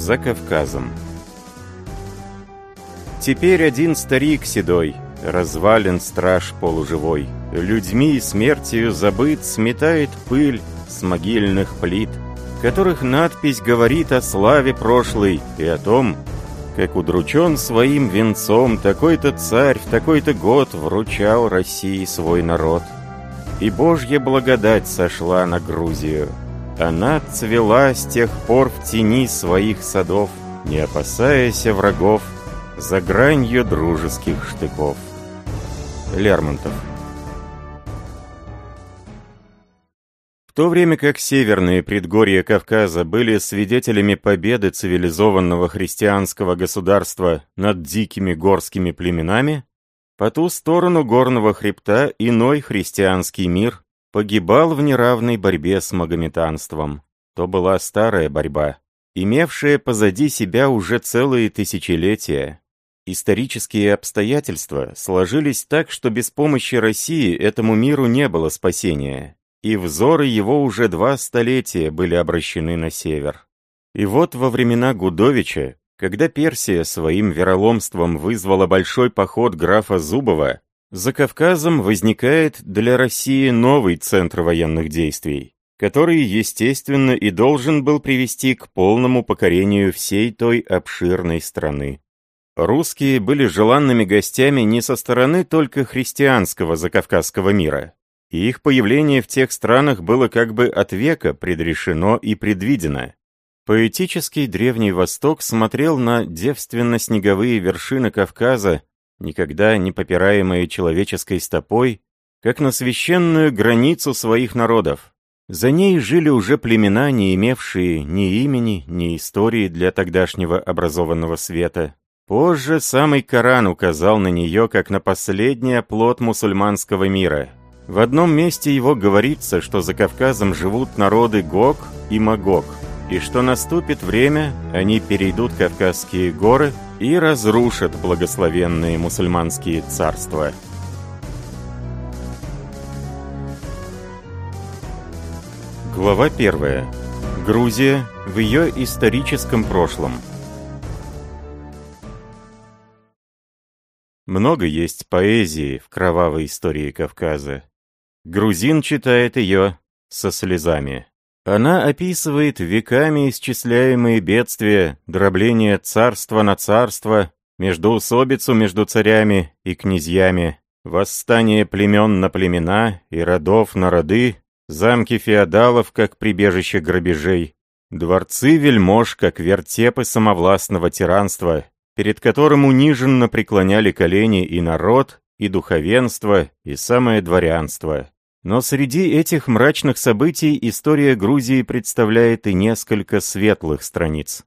За Кавказом. Теперь один старик седой, развален страж полуживой, людьми и смертью забыт сметает пыль с могильных плит, которых надпись говорит о славе прошлой и о том, как удручен своим венцом такой-то царь в такой-то год вручал России свой народ. И Божья благодать сошла на Грузию. Она цвела с тех пор в тени своих садов, не опасаясь врагов, за гранью дружеских штыков. Лермонтов В то время как северные предгорья Кавказа были свидетелями победы цивилизованного христианского государства над дикими горскими племенами, по ту сторону горного хребта иной христианский мир погибал в неравной борьбе с магометанством. То была старая борьба, имевшая позади себя уже целые тысячелетия. Исторические обстоятельства сложились так, что без помощи России этому миру не было спасения, и взоры его уже два столетия были обращены на север. И вот во времена Гудовича, когда Персия своим вероломством вызвала большой поход графа Зубова, за Кавказом возникает для России новый центр военных действий, который, естественно, и должен был привести к полному покорению всей той обширной страны. Русские были желанными гостями не со стороны только христианского закавказского мира, и их появление в тех странах было как бы от века предрешено и предвидено. Поэтический Древний Восток смотрел на девственно-снеговые вершины Кавказа никогда не попираемые человеческой стопой, как на священную границу своих народов. За ней жили уже племена, не имевшие ни имени, ни истории для тогдашнего образованного света. Позже самый Коран указал на нее как на последний оплот мусульманского мира. В одном месте его говорится, что за Кавказом живут народы Гог и Магог – и что наступит время, они перейдут Кавказские горы и разрушат благословенные мусульманские царства. Глава 1. Грузия в ее историческом прошлом. Много есть поэзии в кровавой истории Кавказа. Грузин читает ее со слезами. Она описывает веками исчисляемые бедствия, дробление царства на царство, междоусобицу между царями и князьями, восстание племен на племена и родов на роды, замки феодалов как прибежище грабежей, дворцы вельмож как вертепы самовластного тиранства, перед которым униженно преклоняли колени и народ, и духовенство, и самое дворянство. Но среди этих мрачных событий история Грузии представляет и несколько светлых страниц.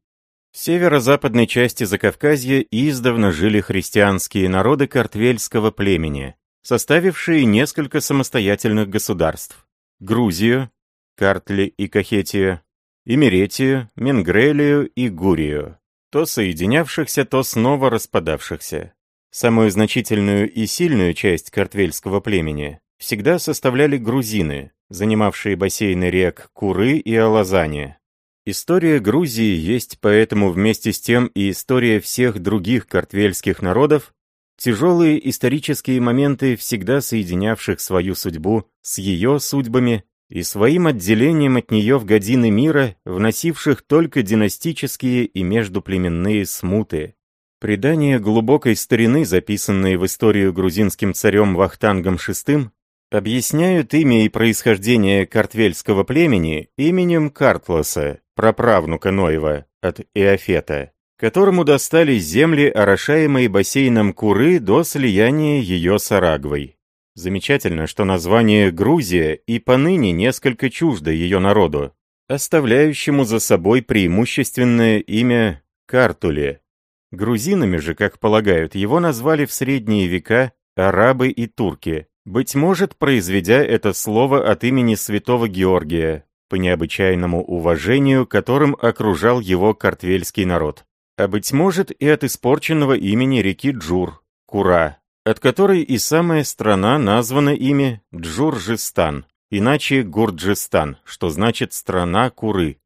В северо-западной части Закавказья издавна жили христианские народы картвельского племени, составившие несколько самостоятельных государств. Грузию, Картли и Кахетию, Имеретию, Менгрелию и Гурию, то соединявшихся, то снова распадавшихся. Самую значительную и сильную часть картвельского племени всегда составляли грузины, занимавшие бассейны рек Куры и Алазани. История Грузии есть поэтому вместе с тем и история всех других картвельских народов, тяжелые исторические моменты, всегда соединявших свою судьбу с ее судьбами и своим отделением от нее в годины мира, вносивших только династические и междуплеменные смуты. Предания глубокой старины, записанные в историю грузинским царем Вахтангом VI, объясняют имя и происхождение картвельского племени именем Картласа, праправнука Ноева от Иофета, которому достались земли, орошаемые бассейном Куры до слияния ее с Арагвой. Замечательно, что название Грузия и поныне несколько чуждо ее народу, оставляющему за собой преимущественное имя Картуле. Грузинами же, как полагают, его назвали в средние века арабы и турки, быть может, произведя это слово от имени святого Георгия, по необычайному уважению, которым окружал его картвельский народ. А быть может и от испорченного имени реки Джур, Кура, от которой и самая страна названа ими Джуржистан, иначе Гурджистан, что значит «страна Куры».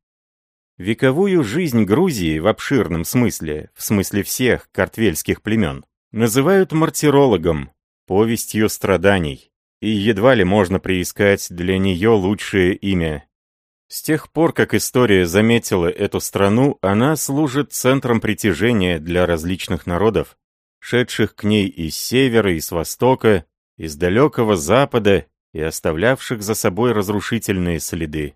Вековую жизнь Грузии в обширном смысле, в смысле всех картвельских племен, называют мартирологом, повестью страданий, и едва ли можно приискать для нее лучшее имя. С тех пор, как история заметила эту страну, она служит центром притяжения для различных народов, шедших к ней из севера и с востока, из далекого запада и оставлявших за собой разрушительные следы.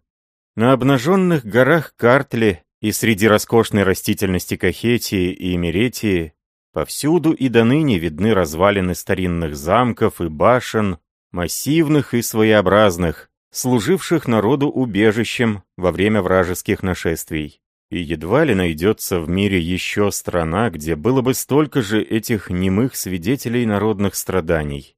На обнаженных горах Картли и среди роскошной растительности Кахетии и Меретии повсюду и до ныне видны развалины старинных замков и башен, массивных и своеобразных, служивших народу убежищем во время вражеских нашествий. И едва ли найдется в мире еще страна, где было бы столько же этих немых свидетелей народных страданий.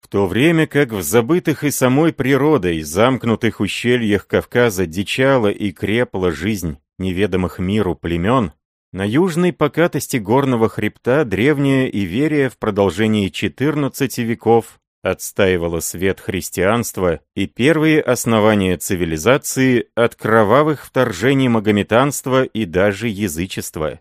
В то время как в забытых и самой природой замкнутых ущельях Кавказа дичала и крепла жизнь неведомых миру племен, на южной покатости горного хребта древняя Иверия в продолжении 14 веков отстаивала свет христианства и первые основания цивилизации от кровавых вторжений магометанства и даже язычества.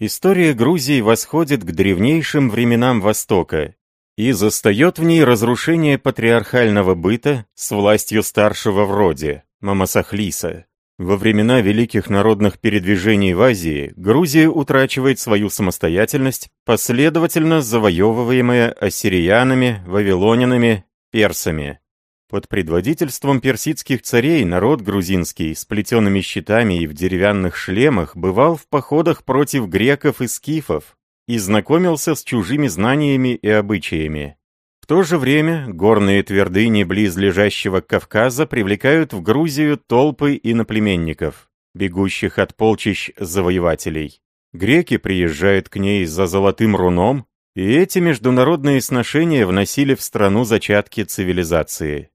История Грузии восходит к древнейшим временам Востока и застает в ней разрушение патриархального быта с властью старшего в роде, Мамасахлиса. Во времена великих народных передвижений в Азии Грузия утрачивает свою самостоятельность, последовательно завоевываемая ассириянами, вавилонянами, персами. Под предводительством персидских царей народ грузинский с плетеными щитами и в деревянных шлемах бывал в походах против греков и скифов, и знакомился с чужими знаниями и обычаями. В то же время горные твердыни близлежащего Кавказа привлекают в Грузию толпы иноплеменников, бегущих от полчищ завоевателей. Греки приезжают к ней за золотым руном, и эти международные сношения вносили в страну зачатки цивилизации.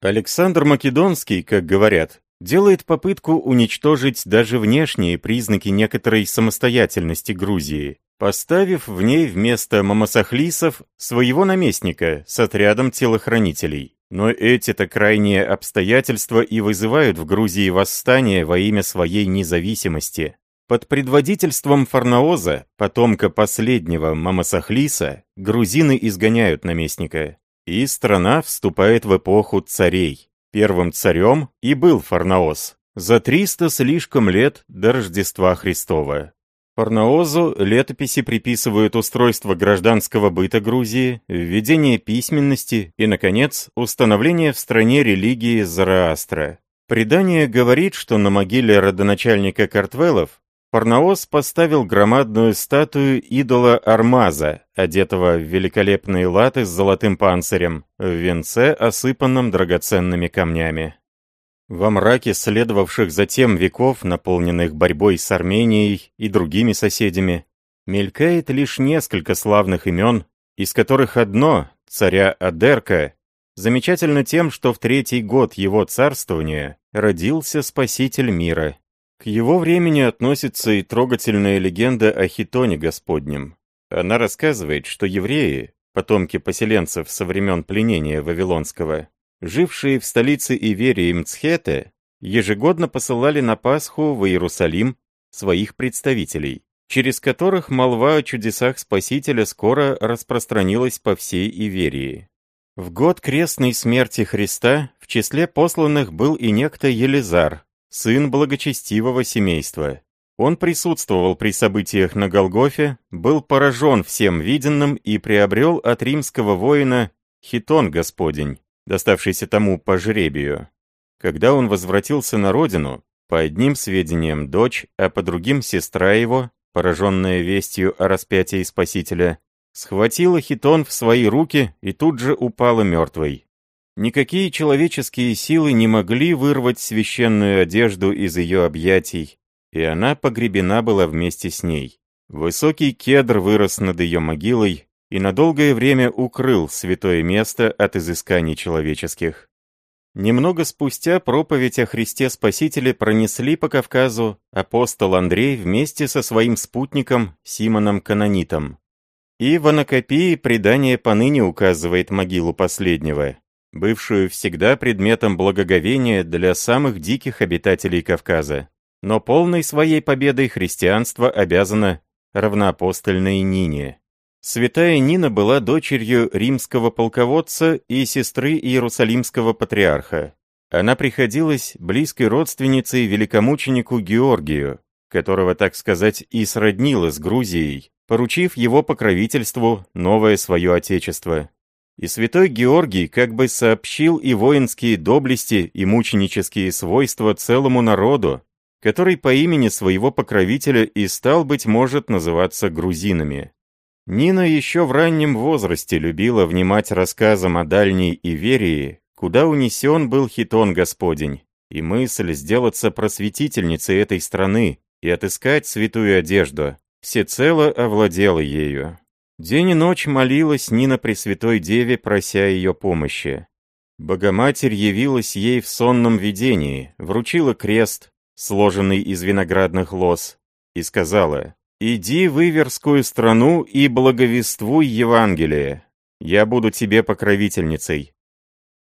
Александр Македонский, как говорят, делает попытку уничтожить даже внешние признаки некоторой самостоятельности Грузии, поставив в ней вместо мамасахлисов своего наместника с отрядом телохранителей. Но эти-то крайние обстоятельства и вызывают в Грузии восстание во имя своей независимости. Под предводительством Фарнаоза, потомка последнего Мамасахлиса, грузины изгоняют наместника, и страна вступает в эпоху царей. Первым царем и был Фарнаоз, за 300 слишком лет до Рождества Христова. Фарнаозу летописи приписывают устройство гражданского быта Грузии, введение письменности и, наконец, установление в стране религии Зараастра. Предание говорит, что на могиле родоначальника Картвелов Фарнаоз поставил громадную статую идола Армаза, одетого в великолепные латы с золотым панцирем, в венце, осыпанном драгоценными камнями. Во мраке следовавших затем веков, наполненных борьбой с Арменией и другими соседями, мелькает лишь несколько славных имен, из которых одно, царя Адерка, замечательно тем, что в третий год его царствования родился Спаситель мира. К его времени относится и трогательная легенда о Хитоне Господнем. Она рассказывает, что евреи, потомки поселенцев со времен пленения Вавилонского, жившие в столице Иверии Мцхете, ежегодно посылали на Пасху в Иерусалим своих представителей, через которых молва о чудесах Спасителя скоро распространилась по всей Иверии. В год крестной смерти Христа в числе посланных был и некто Елизар, сын благочестивого семейства. Он присутствовал при событиях на Голгофе, был поражен всем виденным и приобрел от римского воина хитон Господень, доставшийся тому по жребию. Когда он возвратился на родину, по одним сведениям дочь, а по другим сестра его, пораженная вестью о распятии Спасителя, схватила хитон в свои руки и тут же упала мертвой. Никакие человеческие силы не могли вырвать священную одежду из ее объятий, и она погребена была вместе с ней. Высокий кедр вырос над ее могилой и на долгое время укрыл святое место от изысканий человеческих. Немного спустя проповедь о Христе Спасителе пронесли по Кавказу апостол Андрей вместе со своим спутником Симоном Канонитом. И в Анакопии предание поныне указывает могилу последнего бывшую всегда предметом благоговения для самых диких обитателей Кавказа. но полной своей победой христианство обязано равноапостольной Нине. Святая Нина была дочерью римского полководца и сестры Иерусалимского патриарха. Она приходилась близкой родственницей великомученику Георгию, которого, так сказать, и сроднила с Грузией, поручив его покровительству новое свое отечество. И святой Георгий как бы сообщил и воинские доблести, и мученические свойства целому народу, который по имени своего покровителя и стал, быть может, называться грузинами. Нина еще в раннем возрасте любила внимать рассказам о дальней Иверии, куда унесен был хитон Господень, и мысль сделаться просветительницей этой страны и отыскать святую одежду, всецело овладела ею. День и ночь молилась Нина Пресвятой Деве, прося ее помощи. Богоматерь явилась ей в сонном видении, вручила крест, сложенный из виноградных лоз, и сказала, «Иди в Иверскую страну и благовествуй Евангелие. Я буду тебе покровительницей».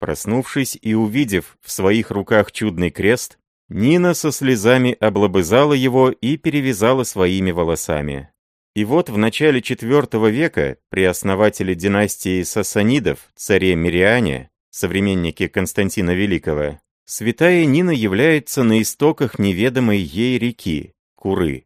Проснувшись и увидев в своих руках чудный крест, Нина со слезами облобызала его и перевязала своими волосами. И вот в начале IV века при основателе династии Сасанидов, царе Мириане, современнике Константина Великого, святая Нина является на истоках неведомой ей реки, Куры,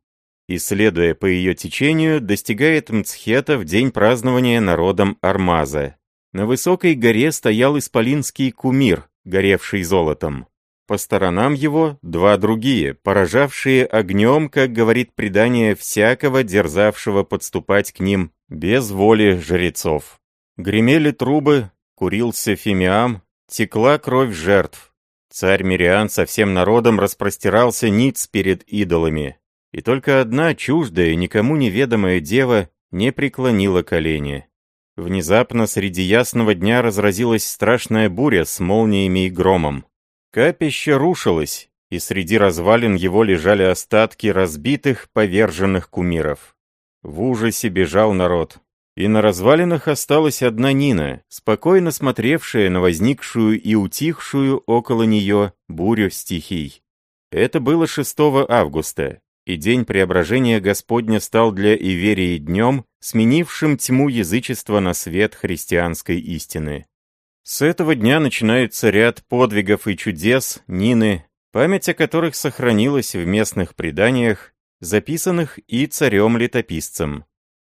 и, следуя по ее течению, достигает Мцхета в день празднования народом Армаза. На высокой горе стоял исполинский кумир, горевший золотом. По сторонам его два другие, поражавшие огнем, как говорит предание, всякого, дерзавшего подступать к ним без воли жрецов. Гремели трубы, курился фимиам, текла кровь жертв. Царь Мириан со всем народом распростирался ниц перед идолами, и только одна чуждая, никому неведомая дева не преклонила колени. Внезапно среди ясного дня разразилась страшная буря с молниями и громом. Капище рушилось, и среди развалин его лежали остатки разбитых, поверженных кумиров. В ужасе бежал народ. И на развалинах осталась одна Нина, спокойно смотревшая на возникшую и утихшую около нее бурю стихий. Это было 6 августа, и день преображения Господня стал для Иверии днем, сменившим тьму язычества на свет христианской истины. С этого дня начинается ряд подвигов и чудес Нины, память о которых сохранилась в местных преданиях, записанных и царем-летописцем.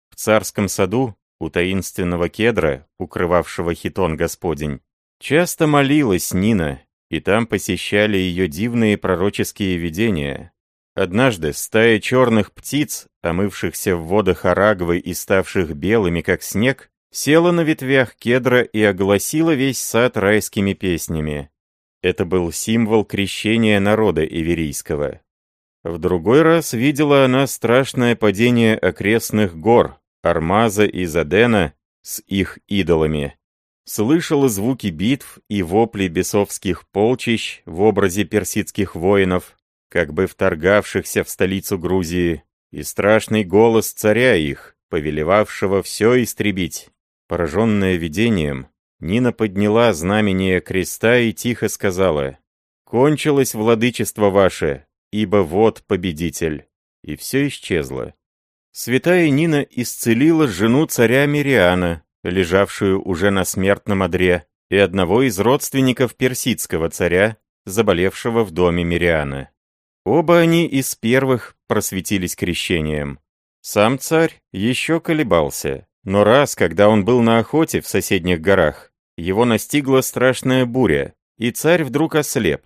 В царском саду, у таинственного кедра, укрывавшего хитон Господень, часто молилась Нина, и там посещали ее дивные пророческие видения. Однажды стая черных птиц, омывшихся в водах Арагвы и ставших белыми, как снег, села на ветвях кедра и огласила весь сад райскими песнями. Это был символ крещения народа иверийского. В другой раз видела она страшное падение окрестных гор, Армаза и Задена, с их идолами. Слышала звуки битв и вопли бесовских полчищ в образе персидских воинов, как бы вторгавшихся в столицу Грузии, и страшный голос царя их, повелевавшего все истребить. Пораженная видением, Нина подняла знамение креста и тихо сказала, «Кончилось владычество ваше, ибо вот победитель». И все исчезло. Святая Нина исцелила жену царя Мириана, лежавшую уже на смертном одре, и одного из родственников персидского царя, заболевшего в доме Мириана. Оба они из первых просветились крещением. Сам царь еще колебался, но раз, когда он был на охоте в соседних горах, его настигла страшная буря, и царь вдруг ослеп.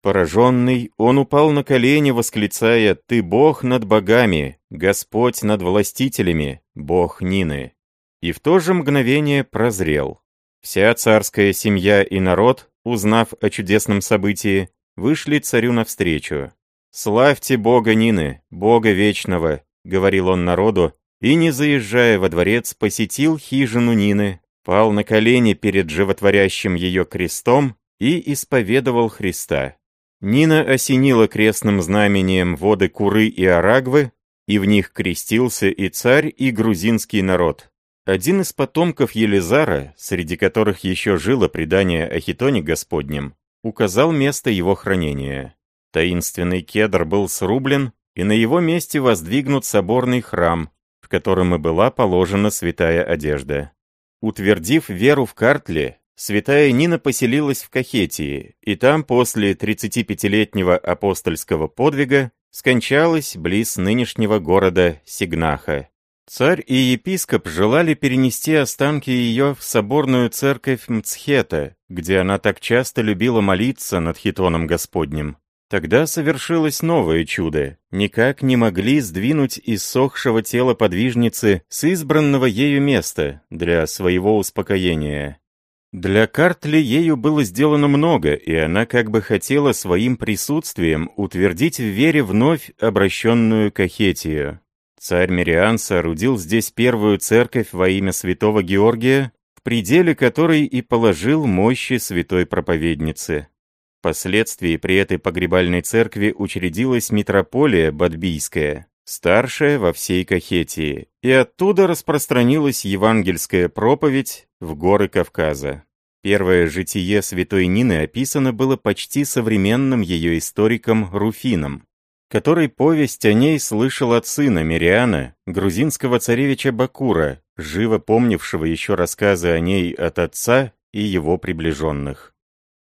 Пораженный, он упал на колени, восклицая «Ты Бог над богами, Господь над властителями, Бог Нины». И в то же мгновение прозрел. Вся царская семья и народ, узнав о чудесном событии, вышли царю навстречу. «Славьте Бога Нины, Бога Вечного», — говорил он народу, и, не заезжая во дворец, посетил хижину Нины, пал на колени перед животворящим ее крестом и исповедовал Христа. Нина осенила крестным знамением воды Куры и Арагвы, и в них крестился и царь, и грузинский народ. Один из потомков Елизара, среди которых еще жило предание о хитоне Господнем, указал место его хранения. Таинственный кедр был срублен, и на его месте воздвигнут соборный храм, в котором и была положена святая одежда. Утвердив веру в Картле, святая Нина поселилась в Кахетии, и там после 35-летнего апостольского подвига скончалась близ нынешнего города Сигнаха. Царь и епископ желали перенести останки ее в соборную церковь Мцхета, где она так часто любила молиться над хитоном Господним. Тогда совершилось новое чудо. Никак не могли сдвинуть иссохшего тела подвижницы с избранного ею места для своего успокоения. Для Картли ею было сделано много, и она как бы хотела своим присутствием утвердить в вере вновь обращенную Кахетию. Царь Мириан соорудил здесь первую церковь во имя святого Георгия, в пределе которой и положил мощи святой проповедницы. Впоследствии при этой погребальной церкви учредилась митрополия Бадбийская, старшая во всей Кахетии, и оттуда распространилась евангельская проповедь в горы Кавказа. Первое житие святой Нины описано было почти современным ее историком Руфином, который повесть о ней слышал от сына Мириана, грузинского царевича Бакура, живо помнившего еще рассказы о ней от отца и его приближенных.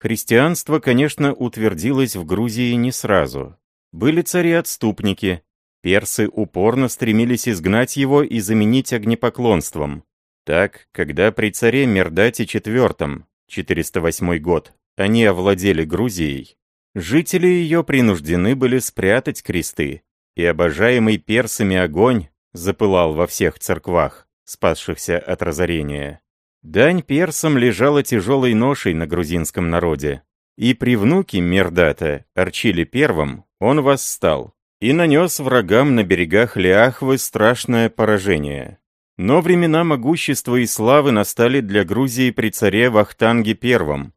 Христианство, конечно, утвердилось в Грузии не сразу. Были цари-отступники. Персы упорно стремились изгнать его и заменить огнепоклонством. Так, когда при царе Мердате IV, 408 год, они овладели Грузией, жители ее принуждены были спрятать кресты, и обожаемый персами огонь запылал во всех церквах, спасшихся от разорения. Дань персам лежала тяжелой ношей на грузинском народе. И при внуке Мердата, Арчиле I, он восстал и нанес врагам на берегах Лиахвы страшное поражение. Но времена могущества и славы настали для Грузии при царе Вахтанге I,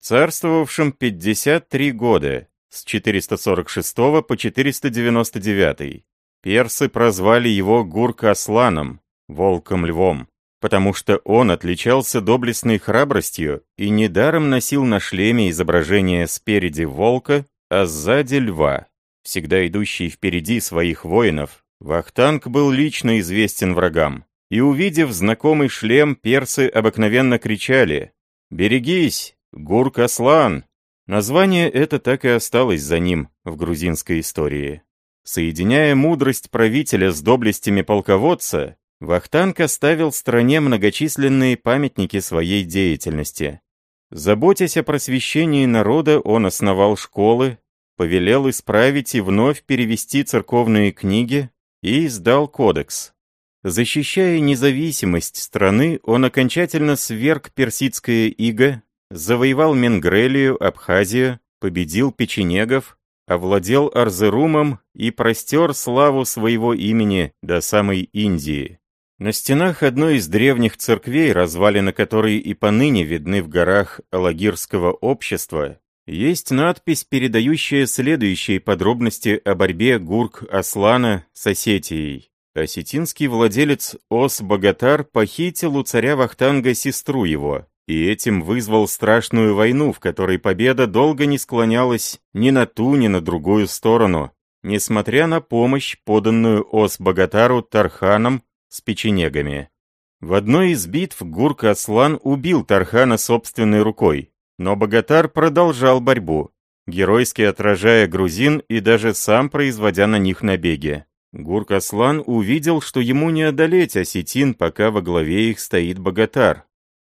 царствовавшем 53 года, с 446 по 499. Персы прозвали его Гурк-Асланом, волком-львом потому что он отличался доблестной храбростью и недаром носил на шлеме изображение спереди волка, а сзади льва. Всегда идущий впереди своих воинов, Вахтанг был лично известен врагам, и увидев знакомый шлем, персы обыкновенно кричали «Берегись, Гурк-Аслан!» Название это так и осталось за ним в грузинской истории. Соединяя мудрость правителя с доблестями полководца, Вахтанг оставил стране многочисленные памятники своей деятельности. Заботясь о просвещении народа, он основал школы, повелел исправить и вновь перевести церковные книги и издал кодекс. Защищая независимость страны, он окончательно сверг персидское иго, завоевал Менгрелию, Абхазию, победил печенегов, овладел Арзерумом и простер славу своего имени до самой Индии. На стенах одной из древних церквей, развалины которой и поныне видны в горах Алагирского общества, есть надпись, передающая следующие подробности о борьбе Гурк-Аслана с Осетией. Осетинский владелец Ос-Богатар похитил у царя Вахтанга сестру его, и этим вызвал страшную войну, в которой победа долго не склонялась ни на ту, ни на другую сторону, несмотря на помощь, поданную Ос-Богатару Тарханом с печенегами. В одной из битв Гурк-Аслан убил Тархана собственной рукой, но Богатар продолжал борьбу, геройски отражая грузин и даже сам производя на них набеги. Гурк-Аслан увидел, что ему не одолеть осетин, пока во главе их стоит Богатар,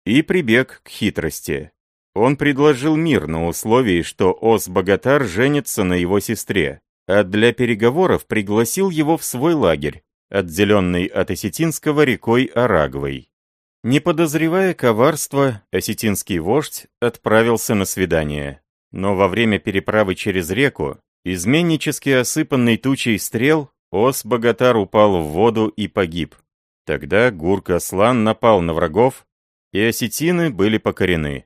и прибег к хитрости. Он предложил мир на условии, что Ос-Богатар женится на его сестре, а для переговоров пригласил его в свой лагерь, отделенный от Осетинского рекой Арагвой. Не подозревая коварства, осетинский вождь отправился на свидание. Но во время переправы через реку, изменнически осыпанный тучей стрел, Ос-Богатар упал в воду и погиб. Тогда Гурк-Аслан напал на врагов, и осетины были покорены.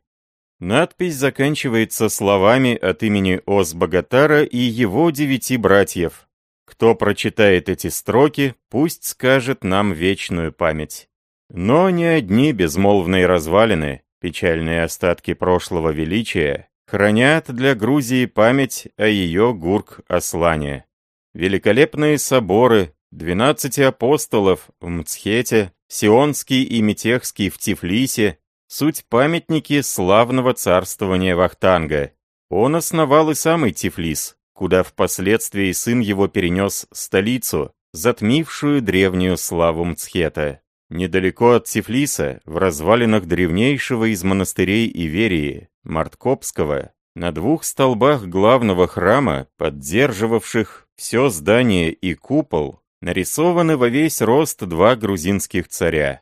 Надпись заканчивается словами от имени Ос-Богатара и его девяти братьев, кто прочитает эти строки, пусть скажет нам вечную память. Но ни одни безмолвные развалины, печальные остатки прошлого величия, хранят для Грузии память о ее Гурк-Аслане. Великолепные соборы, 12 апостолов в Мцхете, Сионский и Метехский в Тифлисе, суть памятники славного царствования Вахтанга. Он основал и самый Тифлис, куда впоследствии сын его перенес столицу, затмившую древнюю славу Мцхета. Недалеко от Тифлиса, в развалинах древнейшего из монастырей Иверии, Марткопского, на двух столбах главного храма, поддерживавших все здание и купол, нарисованы во весь рост два грузинских царя.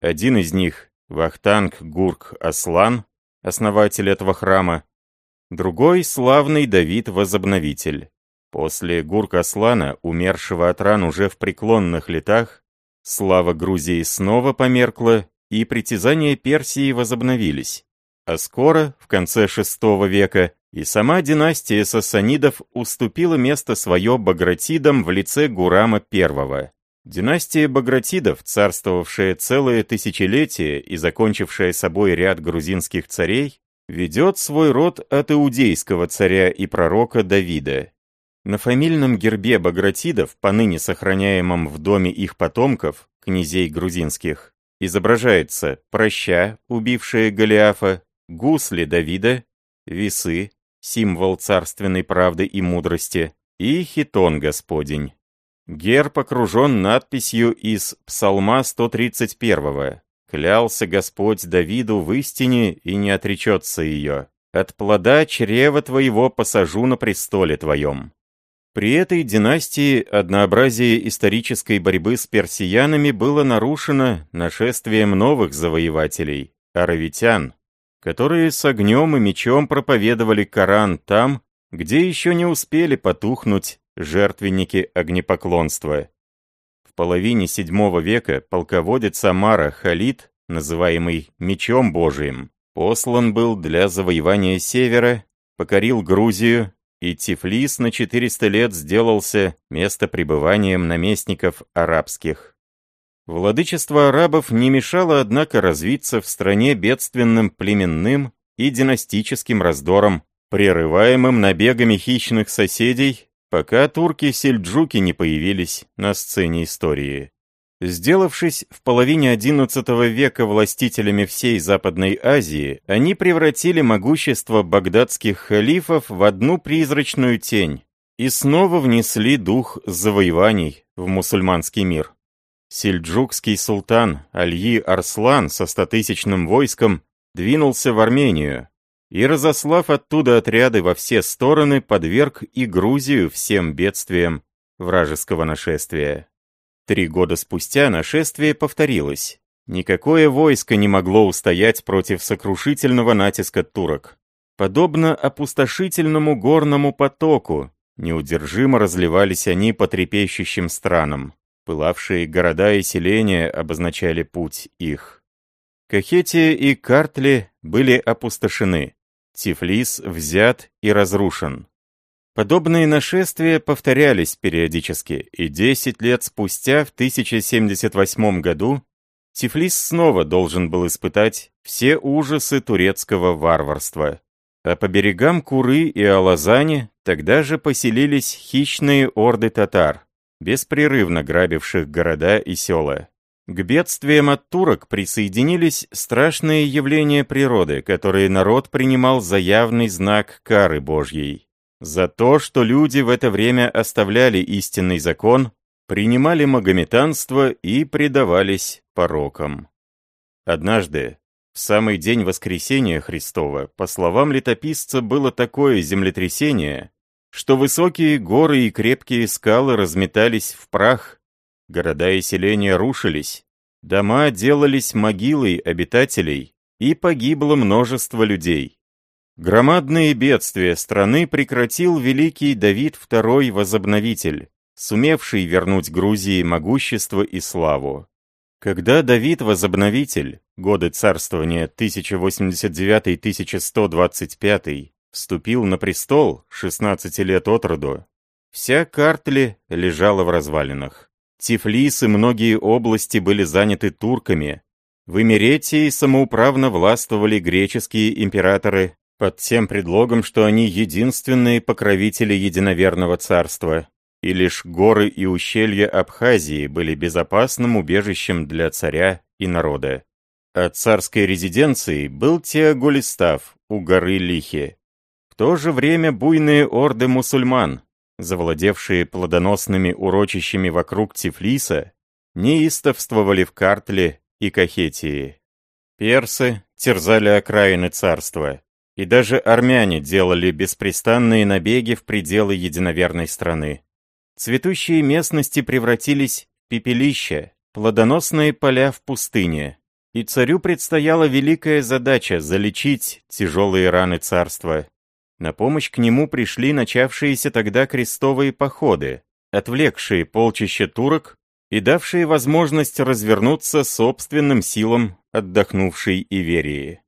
Один из них — Вахтанг Гурк Аслан, основатель этого храма, другой — славный Давид Возобновитель. После Гурк Аслана, умершего от ран уже в преклонных летах, Слава Грузии снова померкла, и притязания Персии возобновились. А скоро, в конце VI века, и сама династия сасанидов уступила место свое Багратидам в лице Гурама I. Династия Багратидов, царствовавшая целое тысячелетие и закончившая собой ряд грузинских царей, ведет свой род от иудейского царя и пророка Давида. На фамильном гербе Багратидов, поныне сохраняемом в доме их потомков, князей грузинских, изображается проща, убившая Голиафа, гусли Давида, весы, символ царственной правды и мудрости, и хитон Господень. Герб окружен надписью из Псалма 131 «Клялся Господь Давиду в истине и не отречется ее. От плода чрева твоего посажу на престоле твоем». При этой династии однообразие исторической борьбы с персиянами было нарушено нашествием новых завоевателей, аравитян, которые с огнем и мечом проповедовали Коран там, где еще не успели потухнуть жертвенники огнепоклонства. Половине VII века полководец Амара Халид, называемый «Мечом Божиим», послан был для завоевания севера, покорил Грузию и Тифлис на 400 лет сделался местопребыванием наместников арабских. Владычество арабов не мешало, однако, развиться в стране бедственным племенным и династическим раздором, прерываемым набегами хищных соседей, пока турки-сельджуки не появились на сцене истории. Сделавшись в половине XI века властителями всей Западной Азии, они превратили могущество багдадских халифов в одну призрачную тень и снова внесли дух завоеваний в мусульманский мир. Сельджукский султан Альи Арслан со стотысячным войском двинулся в Армению и, разослав оттуда отряды во все стороны, подверг и Грузию всем бедствиям вражеского нашествия. Три года спустя нашествие повторилось. Никакое войско не могло устоять против сокрушительного натиска турок. Подобно опустошительному горному потоку, неудержимо разливались они по трепещущим странам. Пылавшие города и селения обозначали путь их. Кахетия и Картли были опустошены. Тифлис взят и разрушен. Подобные нашествия повторялись периодически, и 10 лет спустя, в 1078 году, Тифлис снова должен был испытать все ужасы турецкого варварства. А по берегам Куры и Алазани тогда же поселились хищные орды татар, беспрерывно грабивших города и села. К бедствиям от турок присоединились страшные явления природы, которые народ принимал за явный знак кары Божьей. За то, что люди в это время оставляли истинный закон, принимали магометанство и предавались порокам. Однажды, в самый день воскресения Христова, по словам летописца, было такое землетрясение, что высокие горы и крепкие скалы разметались в прах, города и селения рушились, дома делались могилой обитателей, и погибло множество людей. Громадные бедствия страны прекратил великий Давид II Возобновитель, сумевший вернуть Грузии могущество и славу. Когда Давид Возобновитель, годы царствования 1089-1125, вступил на престол 16 лет от роду, вся Картли лежала в развалинах. Тифлис и многие области были заняты турками. В Эмеретии самоуправно властвовали греческие императоры под тем предлогом, что они единственные покровители единоверного царства, и лишь горы и ущелья Абхазии были безопасным убежищем для царя и народа. От царской резиденции был Теоголистав у горы Лихи. В то же время буйные орды мусульман, завладевшие плодоносными урочищами вокруг Тифлиса, неистовствовали в Картле и Кахетии. Персы терзали окраины царства, и даже армяне делали беспрестанные набеги в пределы единоверной страны. Цветущие местности превратились в пепелища, плодоносные поля в пустыне, и царю предстояла великая задача залечить тяжелые раны царства. На помощь к нему пришли начавшиеся тогда крестовые походы, отвлекшие полчища турок и давшие возможность развернуться собственным силам отдохнувшей Иверии.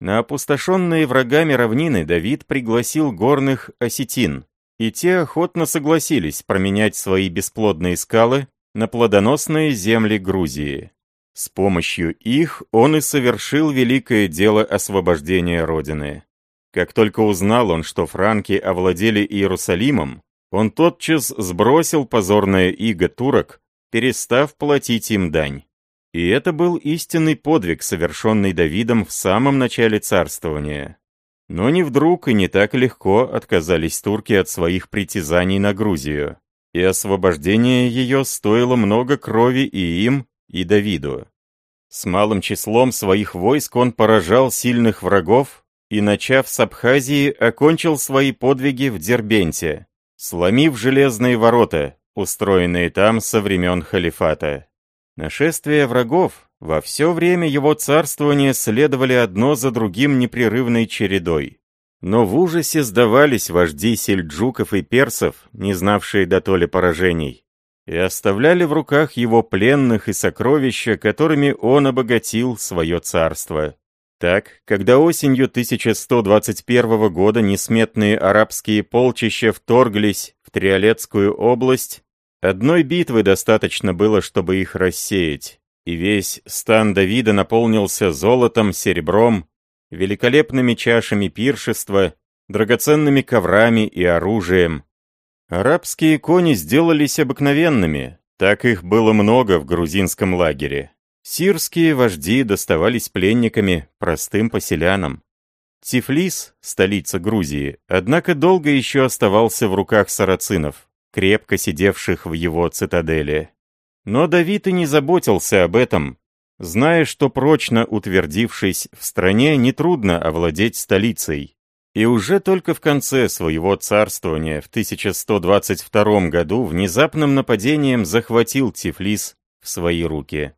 На опустошенные врагами равнины Давид пригласил горных осетин, и те охотно согласились променять свои бесплодные скалы на плодоносные земли Грузии. С помощью их он и совершил великое дело освобождения Родины. Как только узнал он, что франки овладели Иерусалимом, он тотчас сбросил позорное иго турок, перестав платить им дань. И это был истинный подвиг, совершенный Давидом в самом начале царствования. Но не вдруг и не так легко отказались турки от своих притязаний на Грузию, и освобождение ее стоило много крови и им, и Давиду. С малым числом своих войск он поражал сильных врагов и, начав с Абхазии, окончил свои подвиги в Дербенте, сломив железные ворота, устроенные там со времен халифата. Нашествия врагов во все время его царствования следовали одно за другим непрерывной чередой. Но в ужасе сдавались вожди сельджуков и персов, не знавшие дотоле поражений, и оставляли в руках его пленных и сокровища, которыми он обогатил свое царство. Так, когда осенью 1121 года несметные арабские полчища вторглись в Триолетскую область, одной битвы достаточно было, чтобы их рассеять, и весь стан Давида наполнился золотом, серебром, великолепными чашами пиршества, драгоценными коврами и оружием. Арабские кони сделались обыкновенными, так их было много в грузинском лагере. Сирские вожди доставались пленниками, простым поселянам. Тифлис, столица Грузии, однако долго еще оставался в руках сарацинов, крепко сидевших в его цитадели. Но Давид и не заботился об этом, зная, что прочно утвердившись в стране, нетрудно овладеть столицей. И уже только в конце своего царствования в 1122 году внезапным нападением захватил Тифлис в свои руки.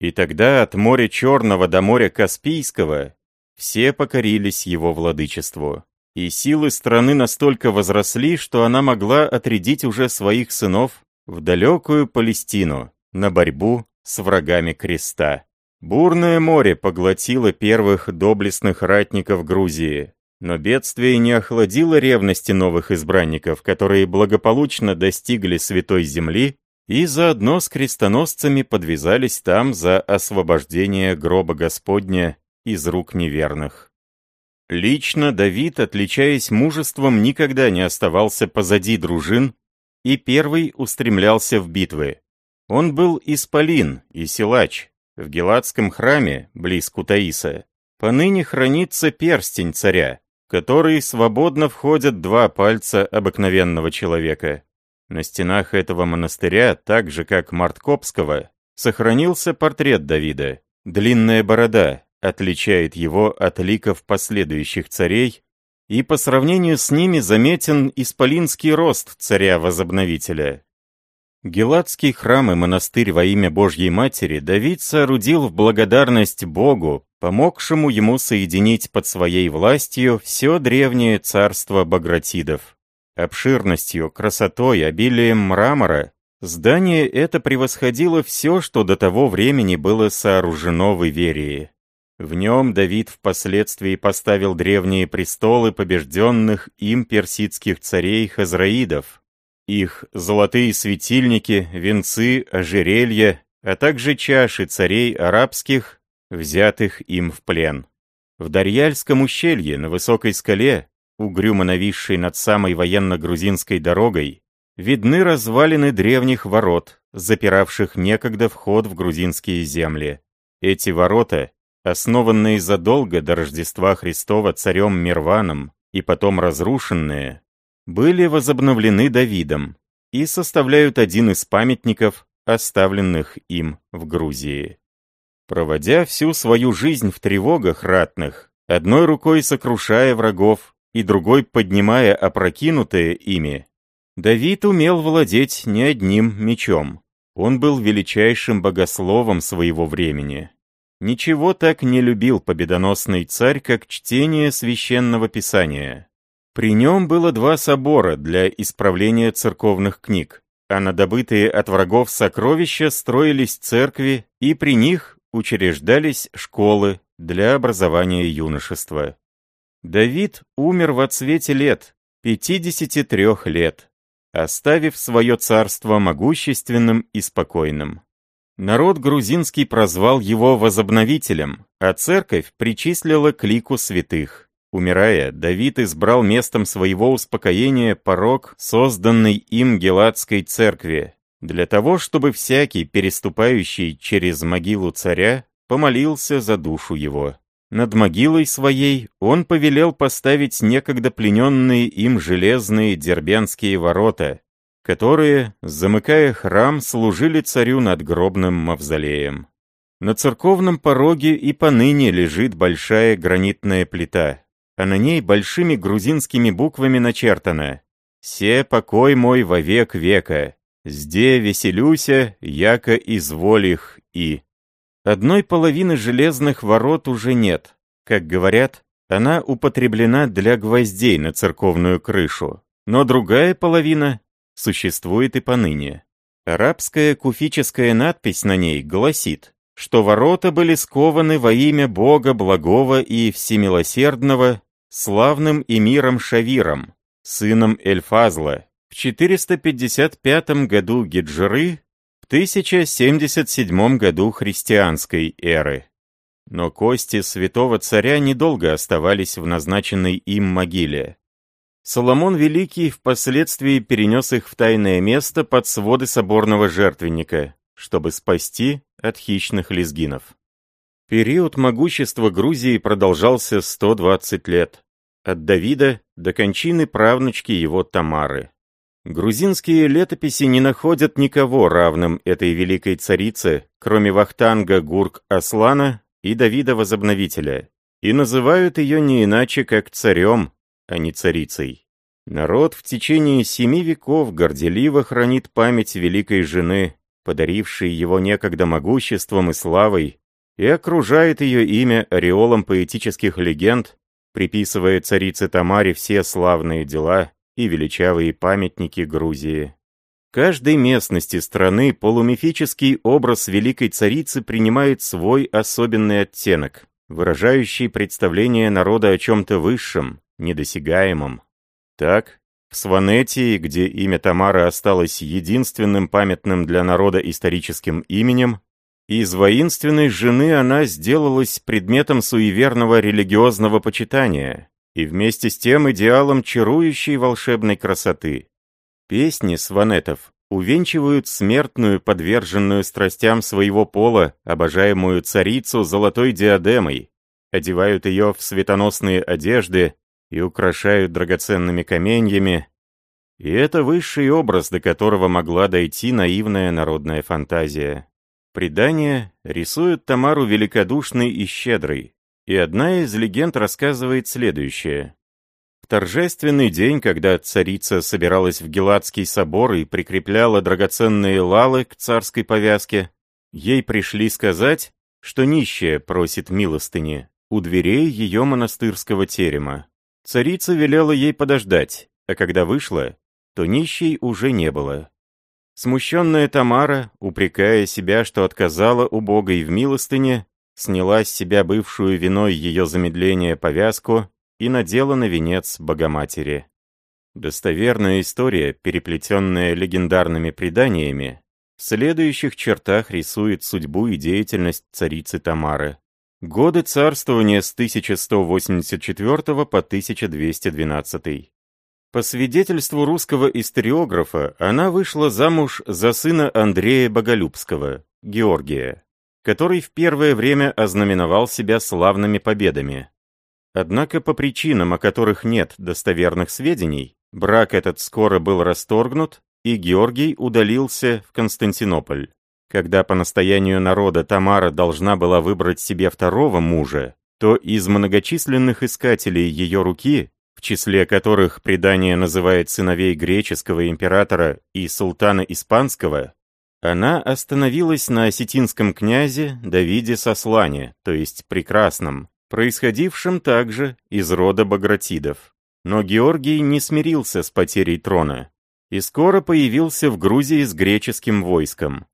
И тогда от моря Черного до моря Каспийского все покорились его владычеству. И силы страны настолько возросли, что она могла отрядить уже своих сынов в далекую Палестину на борьбу с врагами креста. Бурное море поглотило первых доблестных ратников Грузии, но бедствие не охладило ревности новых избранников, которые благополучно достигли Святой Земли и заодно с крестоносцами подвязались там за освобождение гроба Господня из рук неверных. Лично Давид, отличаясь мужеством, никогда не оставался позади дружин и первый устремлялся в битвы. Он был исполин и силач. В Геладском храме, близ Кутаиса, поныне хранится перстень царя, в который свободно входят два пальца обыкновенного человека. На стенах этого монастыря, так же как Марткопского, сохранился портрет Давида. Длинная борода отличает его от ликов последующих царей, и по сравнению с ними заметен исполинский рост царя-возобновителя. Геладский храм и монастырь во имя Божьей Матери Давид соорудил в благодарность Богу, помогшему ему соединить под своей властью все древнее царство Багратидов. Обширностью, красотой, обилием мрамора здание это превосходило все, что до того времени было сооружено в Иверии. В нем Давид впоследствии поставил древние престолы побежденных им персидских царей Хазраидов, их золотые светильники, венцы, ожерелья, а также чаши царей арабских, взятых им в плен. В Дарьяльском ущелье, на высокой скале, угрюмо нависшей над самой военно-грузинской дорогой, видны развалины древних ворот, запиравших некогда вход в грузинские земли. Эти ворота, основанные задолго до Рождества Христова царем Мирваном и потом разрушенные, были возобновлены Давидом и составляют один из памятников, оставленных им в Грузии. Проводя всю свою жизнь в тревогах ратных, одной рукой сокрушая врагов и другой поднимая опрокинутые ими, Давид умел владеть не одним мечом. Он был величайшим богословом своего времени. Ничего так не любил победоносный царь, как чтение священного писания. При нем было два собора для исправления церковных книг, а на добытые от врагов сокровища строились церкви, и при них учреждались школы для образования юношества. Давид умер в отсвете лет, 53 лет, оставив свое царство могущественным и спокойным. Народ грузинский прозвал его возобновителем, а церковь причислила к лику святых. Умирая, Давид избрал местом своего успокоения порог, созданный им Геладской церкви, для того, чтобы всякий, переступающий через могилу царя, помолился за душу его. Над могилой своей он повелел поставить некогда плененные им железные дербянские ворота, которые, замыкая храм, служили царю над гробным мавзолеем. На церковном пороге и поныне лежит большая гранитная плита, а на ней большими грузинскими буквами начертано «Се покой мой во век века, сде веселюся, яко изволих и». Одной половины железных ворот уже нет. Как говорят, она употреблена для гвоздей на церковную крышу. Но другая половина существует и поныне. Арабская куфическая надпись на ней гласит, что ворота были скованы во имя Бога благого и всемилосердного, славным эмиром Шавиром, сыном Эльфазла, в 455 году Гиджры 1077 году христианской эры. Но кости святого царя недолго оставались в назначенной им могиле. Соломон Великий впоследствии перенес их в тайное место под своды соборного жертвенника, чтобы спасти от хищных лезгинов. Период могущества Грузии продолжался 120 лет, от Давида до кончины правнучки его Тамары. Грузинские летописи не находят никого равным этой великой царице, кроме Вахтанга Гурк-Аслана и Давида Возобновителя, и называют ее не иначе, как царем, а не царицей. Народ в течение семи веков горделиво хранит память великой жены, подарившей его некогда могуществом и славой, и окружает ее имя ореолом поэтических легенд, приписывая царице Тамаре все славные дела, и величавые памятники Грузии. В каждой местности страны полумифический образ великой царицы принимает свой особенный оттенок, выражающий представление народа о чем-то высшем, недосягаемом. Так, в Сванетии, где имя Тамары осталось единственным памятным для народа историческим именем, из воинственной жены она сделалась предметом суеверного религиозного почитания, и вместе с тем идеалом чарующей волшебной красоты. Песни сванетов увенчивают смертную, подверженную страстям своего пола, обожаемую царицу золотой диадемой, одевают ее в светоносные одежды и украшают драгоценными каменьями. И это высший образ, до которого могла дойти наивная народная фантазия. Предания рисуют Тамару великодушной и щедрой, и одна из легенд рассказывает следующее. В торжественный день, когда царица собиралась в Геладский собор и прикрепляла драгоценные лалы к царской повязке, ей пришли сказать, что нищая просит милостыни у дверей ее монастырского терема. Царица велела ей подождать, а когда вышла, то нищей уже не было. Смущенная Тамара, упрекая себя, что отказала убогой в милостыне, сняла с себя бывшую виной ее замедление повязку и надела на венец Богоматери. Достоверная история, переплетенная легендарными преданиями, в следующих чертах рисует судьбу и деятельность царицы Тамары. Годы царствования с 1184 по 1212. По свидетельству русского историографа, она вышла замуж за сына Андрея Боголюбского, Георгия, который в первое время ознаменовал себя славными победами. Однако по причинам, о которых нет достоверных сведений, брак этот скоро был расторгнут, и Георгий удалился в Константинополь. Когда по настоянию народа Тамара должна была выбрать себе второго мужа, то из многочисленных искателей ее руки в числе которых предание называет сыновей греческого императора и султана испанского, она остановилась на осетинском князе Давиде Сослане, то есть Прекрасном, происходившем также из рода Багратидов. Но Георгий не смирился с потерей трона и скоро появился в Грузии с греческим войском.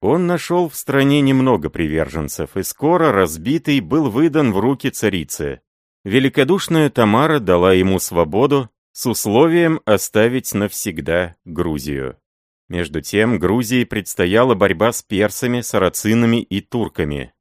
Он нашел в стране немного приверженцев и скоро разбитый был выдан в руки царицы, Великодушная Тамара дала ему свободу с условием оставить навсегда Грузию. Между тем, Грузии предстояла борьба с персами, сарацинами и турками,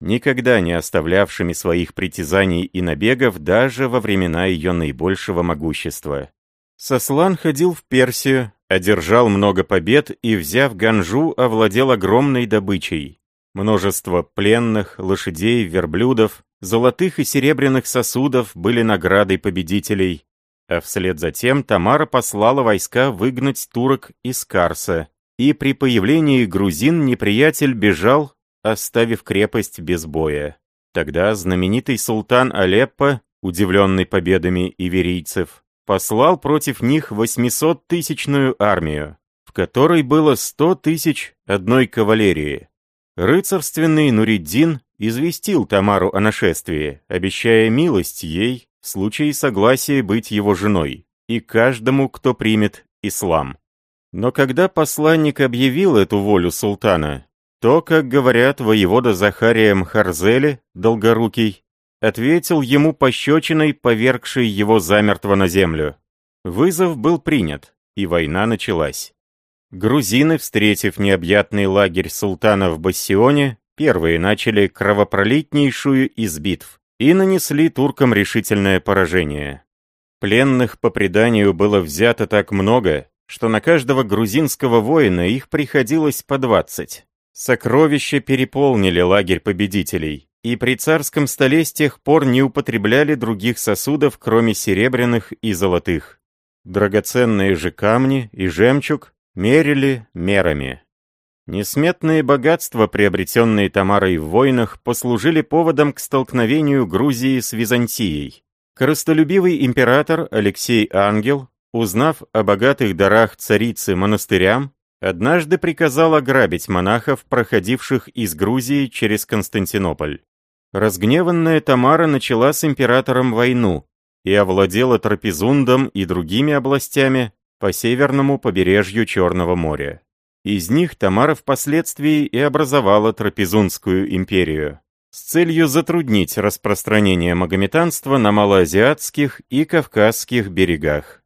никогда не оставлявшими своих притязаний и набегов даже во времена ее наибольшего могущества. Сослан ходил в Персию, одержал много побед и, взяв Ганжу, овладел огромной добычей. Множество пленных, лошадей, верблюдов, Золотых и серебряных сосудов были наградой победителей, а вслед за тем Тамара послала войска выгнать турок из Карса, и при появлении грузин неприятель бежал, оставив крепость без боя. Тогда знаменитый султан Алеппо, удивленный победами иверийцев, послал против них 800-тысячную армию, в которой было 100 тысяч одной кавалерии. Рыцарственный Нуриддин известил Тамару о нашествии, обещая милость ей в случае согласия быть его женой и каждому, кто примет ислам. Но когда посланник объявил эту волю султана, то, как говорят воевода Захария Мхарзели, долгорукий, ответил ему пощечиной, повергшей его замертво на землю. Вызов был принят, и война началась. Грузины, встретив необъятный лагерь султана в Бассионе, первые начали кровопролитнейшую из битв и нанесли туркам решительное поражение. Пленных по преданию было взято так много, что на каждого грузинского воина их приходилось по двадцать. Сокровища переполнили лагерь победителей, и при царском столе с тех пор не употребляли других сосудов, кроме серебряных и золотых. Драгоценные же камни и жемчуг мерили мерами. Несметные богатства, приобретенные Тамарой в войнах, послужили поводом к столкновению Грузии с Византией. Коростолюбивый император Алексей Ангел, узнав о богатых дарах царицы монастырям, однажды приказал ограбить монахов, проходивших из Грузии через Константинополь. Разгневанная Тамара начала с императором войну и овладела Трапезундом и другими областями по северному побережью Черного моря. Из них Тамара впоследствии и образовала Трапезунскую империю с целью затруднить распространение магометанства на малоазиатских и кавказских берегах.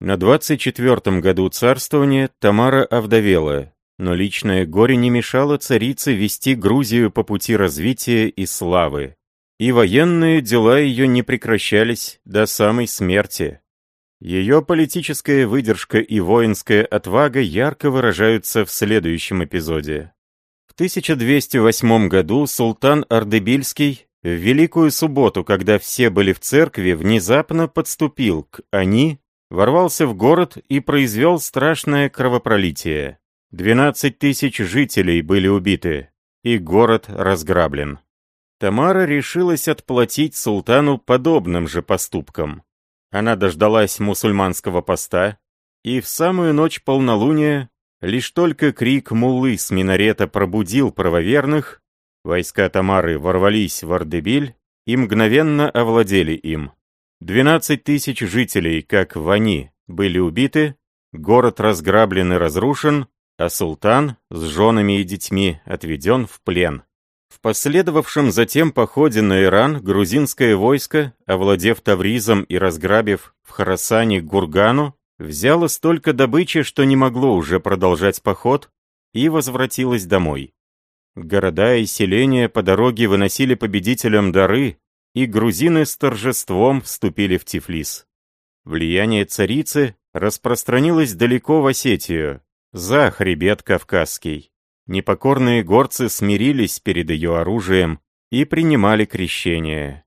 На 24-м году царствования Тамара овдовела, но личное горе не мешало царице вести Грузию по пути развития и славы. И военные дела ее не прекращались до самой смерти. Ее политическая выдержка и воинская отвага ярко выражаются в следующем эпизоде. В 1208 году султан Ардебильский в Великую Субботу, когда все были в церкви, внезапно подступил к Ани, ворвался в город и произвел страшное кровопролитие. 12 тысяч жителей были убиты, и город разграблен. Тамара решилась отплатить султану подобным же поступком. Она дождалась мусульманского поста, и в самую ночь полнолуния, лишь только крик муллы с минарета пробудил правоверных, войска Тамары ворвались в Ардебиль и мгновенно овладели им. 12 тысяч жителей, как в Ани, были убиты, город разграблен и разрушен, а султан с женами и детьми отведен в плен. В последовавшем затем походе на Иран грузинское войско, овладев Тавризом и разграбив в Харасане Гургану, взяло столько добычи, что не могло уже продолжать поход, и возвратилось домой. города и селения по дороге выносили победителям дары, и грузины с торжеством вступили в Тифлис. Влияние царицы распространилось далеко в Осетию, за хребет Кавказский. Непокорные горцы смирились перед ее оружием и принимали крещение.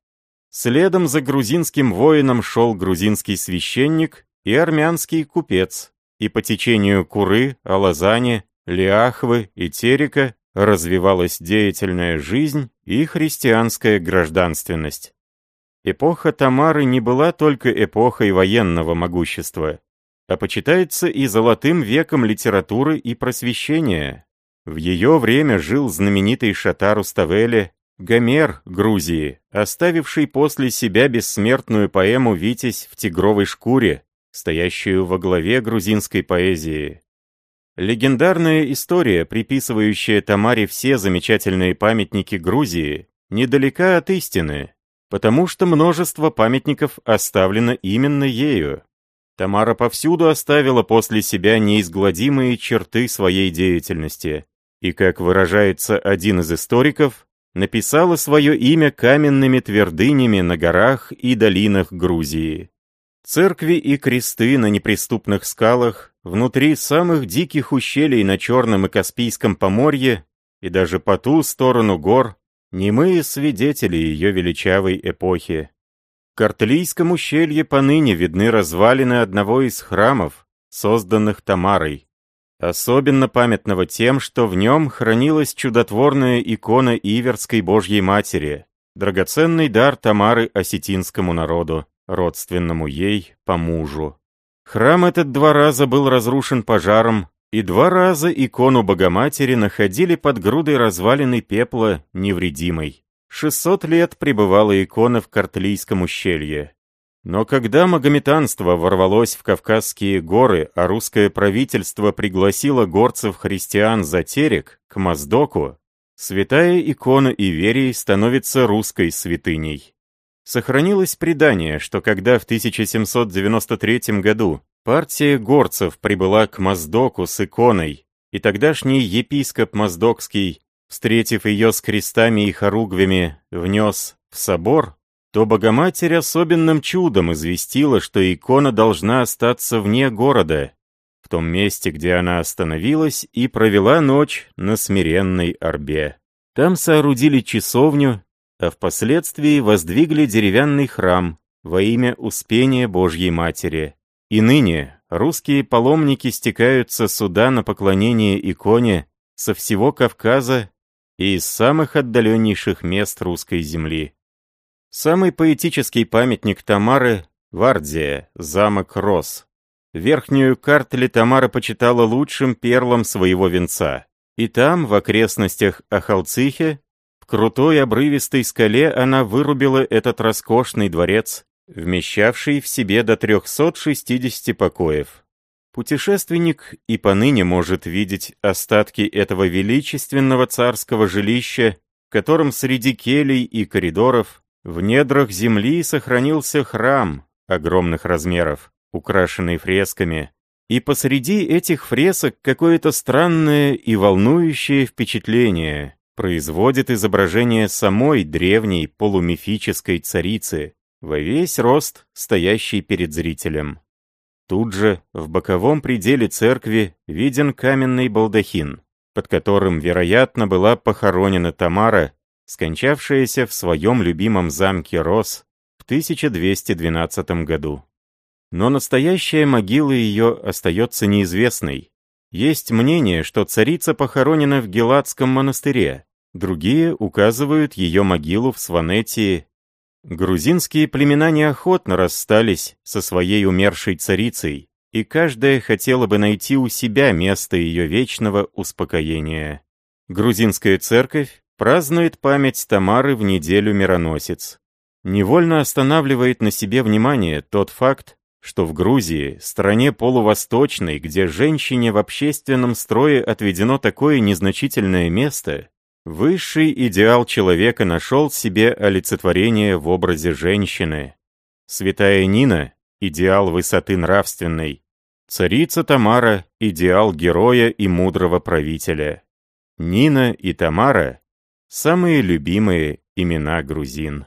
Следом за грузинским воином шел грузинский священник и армянский купец, и по течению Куры, Алазани, Лиахвы и Терека развивалась деятельная жизнь и христианская гражданственность. Эпоха Тамары не была только эпохой военного могущества, а почитается и золотым веком литературы и просвещения. В ее время жил знаменитый Шатар Уставели, Гомер Грузии, оставивший после себя бессмертную поэму «Витязь в тигровой шкуре», стоящую во главе грузинской поэзии. Легендарная история, приписывающая Тамаре все замечательные памятники Грузии, недалека от истины, потому что множество памятников оставлено именно ею. Тамара повсюду оставила после себя неизгладимые черты своей деятельности, и, как выражается один из историков, написала свое имя каменными твердынями на горах и долинах Грузии. Церкви и кресты на неприступных скалах, внутри самых диких ущелий на Черном и Каспийском поморье, и даже по ту сторону гор, немые свидетели ее величавой эпохи. В Картлийском ущелье поныне видны развалины одного из храмов, созданных Тамарой, особенно памятного тем, что в нем хранилась чудотворная икона Иверской Божьей Матери, драгоценный дар Тамары осетинскому народу родственному ей по мужу. Храм этот два раза был разрушен пожаром, и два раза икону Богоматери находили под грудой развалины пепла невредимой. 600 лет пребывала икона в Картлийском ущелье. Но когда магометанство ворвалось в Кавказские горы, а русское правительство пригласило горцев-христиан за терек, к Моздоку, святая икона Иверии становится русской святыней. Сохранилось предание, что когда в 1793 году партия горцев прибыла к Моздоку с иконой, и тогдашний епископ Моздокский, встретив ее с крестами и хоругвями, внес в собор, то Богоматерь особенным чудом известила, что икона должна остаться вне города, в том месте, где она остановилась, и провела ночь на смиренной орбе. Там соорудили часовню, а впоследствии воздвигли деревянный храм во имя Успения Божьей Матери. И ныне русские паломники стекаются сюда на поклонение иконе со всего Кавказа и из самых отдаленнейших мест русской земли. Самый поэтический памятник Тамары — Вардия, замок Рос. Верхнюю картли Тамара почитала лучшим перлом своего венца. И там, в окрестностях Ахалцихе, крутой обрывистой скале она вырубила этот роскошный дворец, вмещавший в себе до 360 покоев. Путешественник и поныне может видеть остатки этого величественного царского жилища, в котором среди келей и коридоров в недрах земли сохранился храм огромных размеров, украшенный фресками, и посреди этих фресок какое-то странное и волнующее впечатление, производит изображение самой древней полумифической царицы, во весь рост стоящей перед зрителем. Тут же, в боковом пределе церкви, виден каменный балдахин, под которым, вероятно, была похоронена Тамара, скончавшаяся в своем любимом замке Рос в 1212 году. Но настоящая могила ее остается неизвестной. Есть мнение, что царица похоронена в Геладском монастыре, Другие указывают ее могилу в Сванетии. Грузинские племена неохотно расстались со своей умершей царицей, и каждая хотела бы найти у себя место ее вечного успокоения. Грузинская церковь празднует память Тамары в неделю мироносец. Невольно останавливает на себе внимание тот факт, что в Грузии, стране полувосточной, где женщине в общественном строе отведено такое незначительное место, Высший идеал человека нашел себе олицетворение в образе женщины. Святая Нина – идеал высоты нравственной. Царица Тамара – идеал героя и мудрого правителя. Нина и Тамара – самые любимые имена грузин.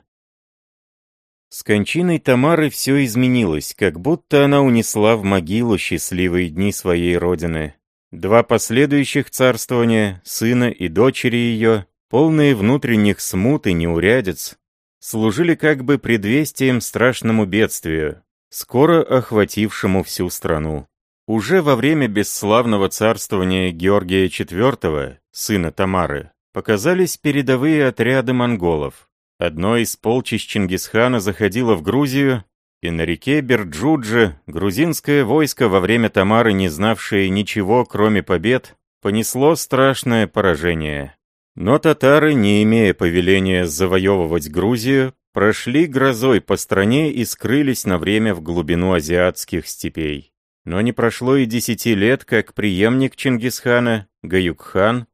С кончиной Тамары все изменилось, как будто она унесла в могилу счастливые дни своей родины. Два последующих царствования, сына и дочери ее, полные внутренних смут и неурядиц, служили как бы предвестием страшному бедствию, скоро охватившему всю страну. Уже во время бесславного царствования Георгия IV, сына Тамары, показались передовые отряды монголов. Одно из полчищ Чингисхана заходило в Грузию, и на реке Берджуджи грузинское войско во время Тамары, не знавшее ничего, кроме побед, понесло страшное поражение. Но татары, не имея повеления завоевывать Грузию, прошли грозой по стране и скрылись на время в глубину азиатских степей. Но не прошло и десяти лет, как преемник Чингисхана, Гаюкхан,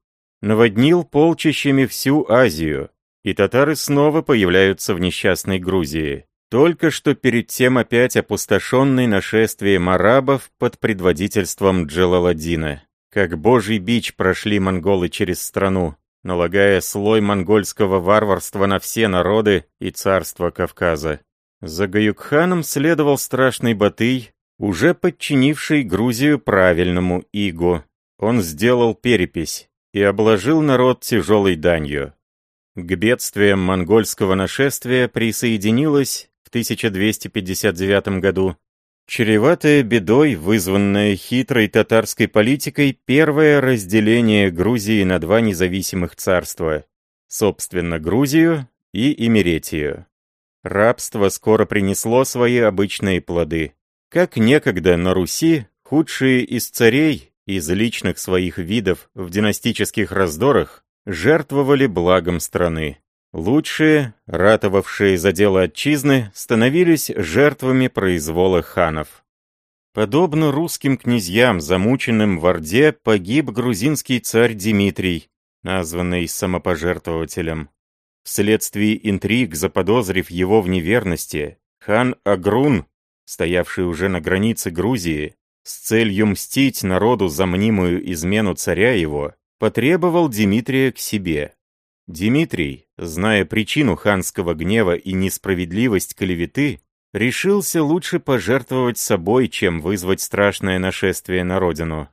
наводнил полчищами всю Азию, и татары снова появляются в несчастной Грузии, только что перед тем опять опустошенной нашествием арабов под предводительством Джалаладдина. Как божий бич прошли монголы через страну, налагая слой монгольского варварства на все народы и царства Кавказа. За Гаюкханом следовал страшный Батый, уже подчинивший Грузию правильному Игу. Он сделал перепись и обложил народ тяжелой данью. К бедствиям монгольского нашествия присоединилась в 1259 году чреватая бедой, вызванная хитрой татарской политикой, первое разделение Грузии на два независимых царства, собственно, Грузию и Имеретию. Рабство скоро принесло свои обычные плоды. Как некогда на Руси, худшие из царей, из личных своих видов в династических раздорах, жертвовали благом страны. Лучшие, ратовавшие за дело отчизны, становились жертвами произвола ханов. Подобно русским князьям, замученным в Орде, погиб грузинский царь Дмитрий, названный самопожертвователем. Вследствие интриг, заподозрив его в неверности, хан Агрун, стоявший уже на границе Грузии, с целью мстить народу за мнимую измену царя его, потребовал Дмитрия к себе. Дмитрий, зная причину ханского гнева и несправедливость клеветы, решился лучше пожертвовать собой, чем вызвать страшное нашествие на родину.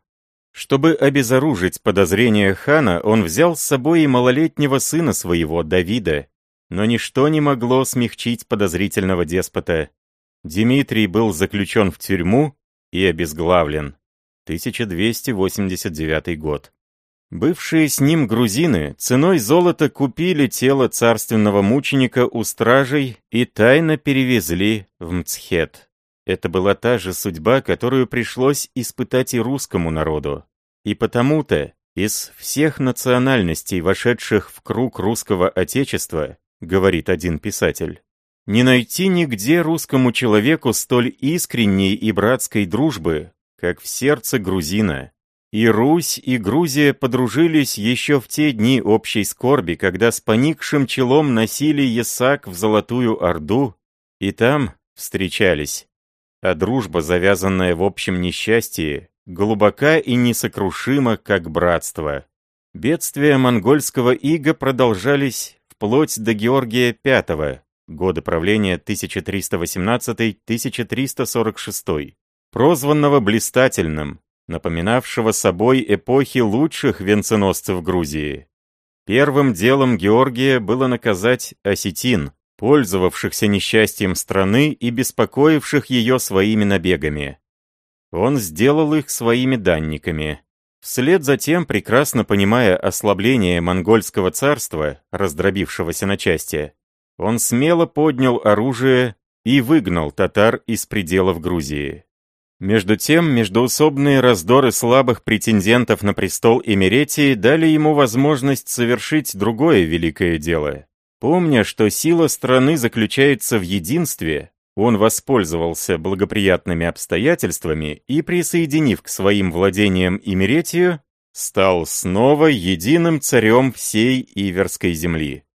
Чтобы обезоружить подозрения хана, он взял с собой и малолетнего сына своего, Давида, но ничто не могло смягчить подозрительного деспота. Дмитрий был заключен в тюрьму и обезглавлен. 1289 год. Бывшие с ним грузины ценой золота купили тело царственного мученика у стражей и тайно перевезли в Мцхет. Это была та же судьба, которую пришлось испытать и русскому народу. И потому-то из всех национальностей, вошедших в круг русского отечества, говорит один писатель, не найти нигде русскому человеку столь искренней и братской дружбы, как в сердце грузина. И Русь, и Грузия подружились еще в те дни общей скорби, когда с поникшим челом носили Ясак в Золотую Орду, и там встречались. А дружба, завязанная в общем несчастье, глубока и несокрушима, как братство. Бедствия монгольского ига продолжались вплоть до Георгия V, года правления 1318-1346, прозванного блистательным, напоминавшего собой эпохи лучших венценосцев Грузии. Первым делом Георгия было наказать осетин, пользовавшихся несчастьем страны и беспокоивших ее своими набегами. Он сделал их своими данниками. Вслед за тем, прекрасно понимая ослабление монгольского царства, раздробившегося на части, он смело поднял оружие и выгнал татар из пределов Грузии. Между тем, междоусобные раздоры слабых претендентов на престол Эмеретии дали ему возможность совершить другое великое дело. Помня, что сила страны заключается в единстве, он воспользовался благоприятными обстоятельствами и, присоединив к своим владениям Имеретию, стал снова единым царем всей Иверской земли.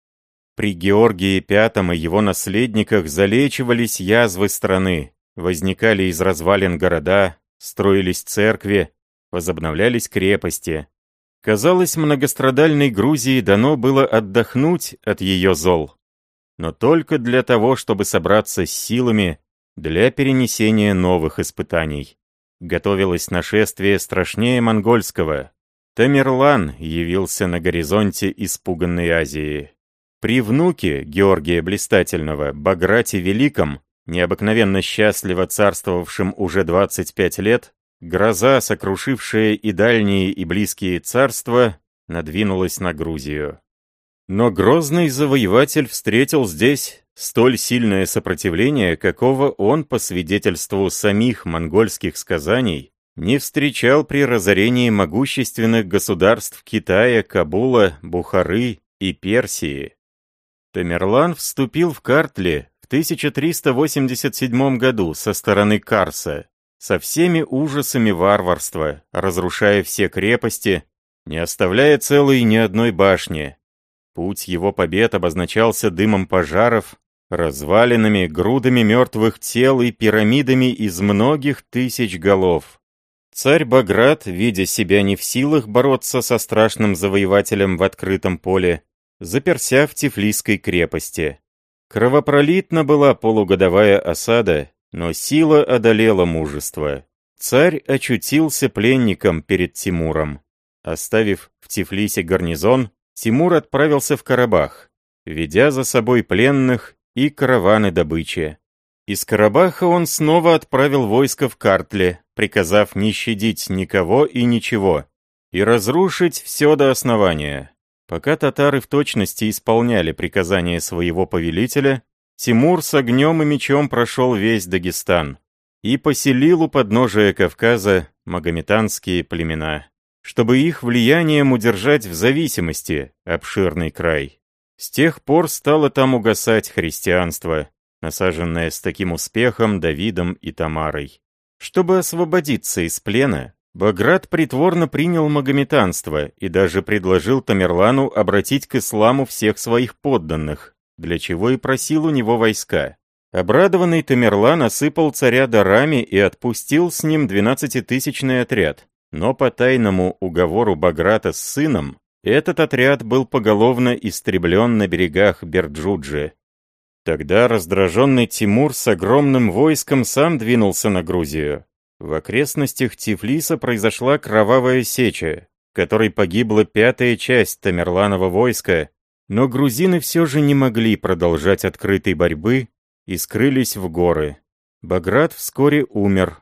При Георгии V и его наследниках залечивались язвы страны, Возникали из развалин города, строились церкви, возобновлялись крепости. Казалось, многострадальной Грузии дано было отдохнуть от ее зол. Но только для того, чтобы собраться с силами для перенесения новых испытаний. Готовилось нашествие страшнее монгольского. Тамерлан явился на горизонте испуганной Азии. При внуке Георгия Блистательного, Баграте Великом, необыкновенно счастливо царствовавшем уже 25 лет, гроза, сокрушившая и дальние, и близкие царства, надвинулась на Грузию. Но грозный завоеватель встретил здесь столь сильное сопротивление, какого он, по свидетельству самих монгольских сказаний, не встречал при разорении могущественных государств Китая, Кабула, Бухары и Персии. Тамерлан вступил в Картле в 1387 году со стороны Карса, со всеми ужасами варварства, разрушая все крепости, не оставляя целой ни одной башни. Путь его побед обозначался дымом пожаров, развалинами, грудами мертвых тел и пирамидами из многих тысяч голов. Царь Баграт, видя себя не в силах бороться со страшным завоевателем в открытом поле, заперся в Тифлисской крепости. Кровопролитна была полугодовая осада, но сила одолела мужество. Царь очутился пленником перед Тимуром. Оставив в Тифлисе гарнизон, Тимур отправился в Карабах, ведя за собой пленных и караваны добычи. Из Карабаха он снова отправил войско в Картле, приказав не щадить никого и ничего, и разрушить все до основания. Пока татары в точности исполняли приказания своего повелителя, Тимур с огнем и мечом прошел весь Дагестан и поселил у подножия Кавказа магометанские племена, чтобы их влиянием удержать в зависимости обширный край. С тех пор стало там угасать христианство, насаженное с таким успехом Давидом и Тамарой. Чтобы освободиться из плена, Баграт притворно принял магометанство и даже предложил Тамерлану обратить к исламу всех своих подданных, для чего и просил у него войска. Обрадованный Тамерлан осыпал царя дарами и отпустил с ним двенадцатитысячный отряд. Но по тайному уговору Баграта с сыном, этот отряд был поголовно истреблен на берегах Берджуджи. Тогда раздраженный Тимур с огромным войском сам двинулся на Грузию. В окрестностях Тифлиса произошла кровавая сеча, которой погибла пятая часть Тамерланова войска, но грузины все же не могли продолжать открытой борьбы и скрылись в горы. Баграт вскоре умер,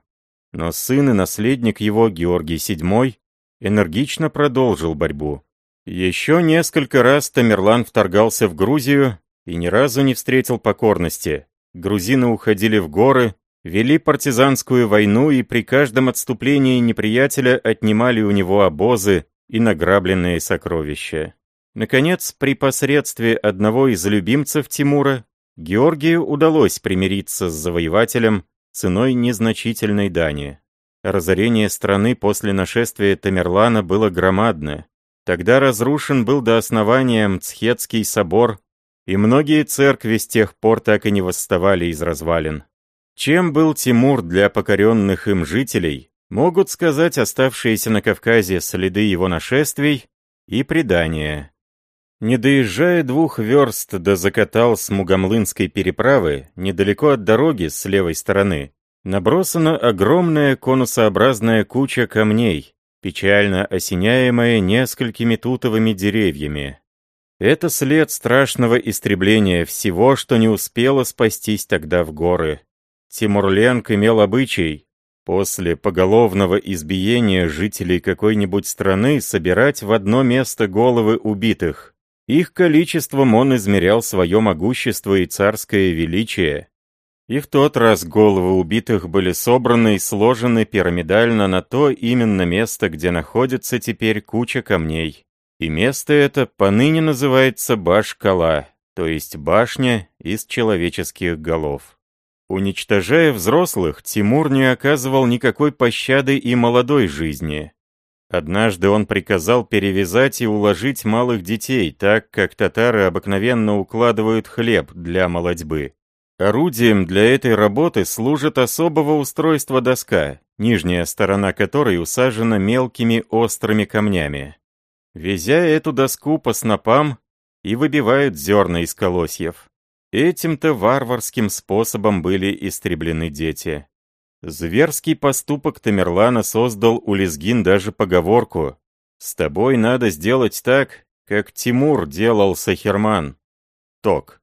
но сын и наследник его, Георгий VII, энергично продолжил борьбу. Еще несколько раз Тамерлан вторгался в Грузию и ни разу не встретил покорности. Грузины уходили в горы, вели партизанскую войну и при каждом отступлении неприятеля отнимали у него обозы и награбленные сокровища. Наконец, при посредстве одного из любимцев Тимура, Георгию удалось примириться с завоевателем ценой незначительной дани. Разорение страны после нашествия Тамерлана было громадное. Тогда разрушен был до основания Мцхетский собор, и многие церкви с тех пор так и не восставали из развалин. Чем был Тимур для покоренных им жителей, могут сказать оставшиеся на Кавказе следы его нашествий и предания. Не доезжая двух верст до закатал с Мугамлынской переправы, недалеко от дороги с левой стороны, набросана огромная конусообразная куча камней, печально осеняемая несколькими тутовыми деревьями. Это след страшного истребления всего, что не успело спастись тогда в горы. Тимурленк имел обычай после поголовного избиения жителей какой-нибудь страны собирать в одно место головы убитых. Их количеством он измерял свое могущество и царское величие. И в тот раз головы убитых были собраны и сложены пирамидально на то именно место, где находится теперь куча камней. И место это поныне называется Баш-Кала, то есть башня из человеческих голов. Уничтожая взрослых, Тимур не оказывал никакой пощады и молодой жизни. Однажды он приказал перевязать и уложить малых детей, так как татары обыкновенно укладывают хлеб для молодьбы. Орудием для этой работы служит особого устройства доска, нижняя сторона которой усажена мелкими острыми камнями. везя эту доску по снопам и выбивают зерна из колосьев. Этим-то варварским способом были истреблены дети. Зверский поступок Тамерлана создал у Лезгин даже поговорку «С тобой надо сделать так, как Тимур делал Сахерман». Ток.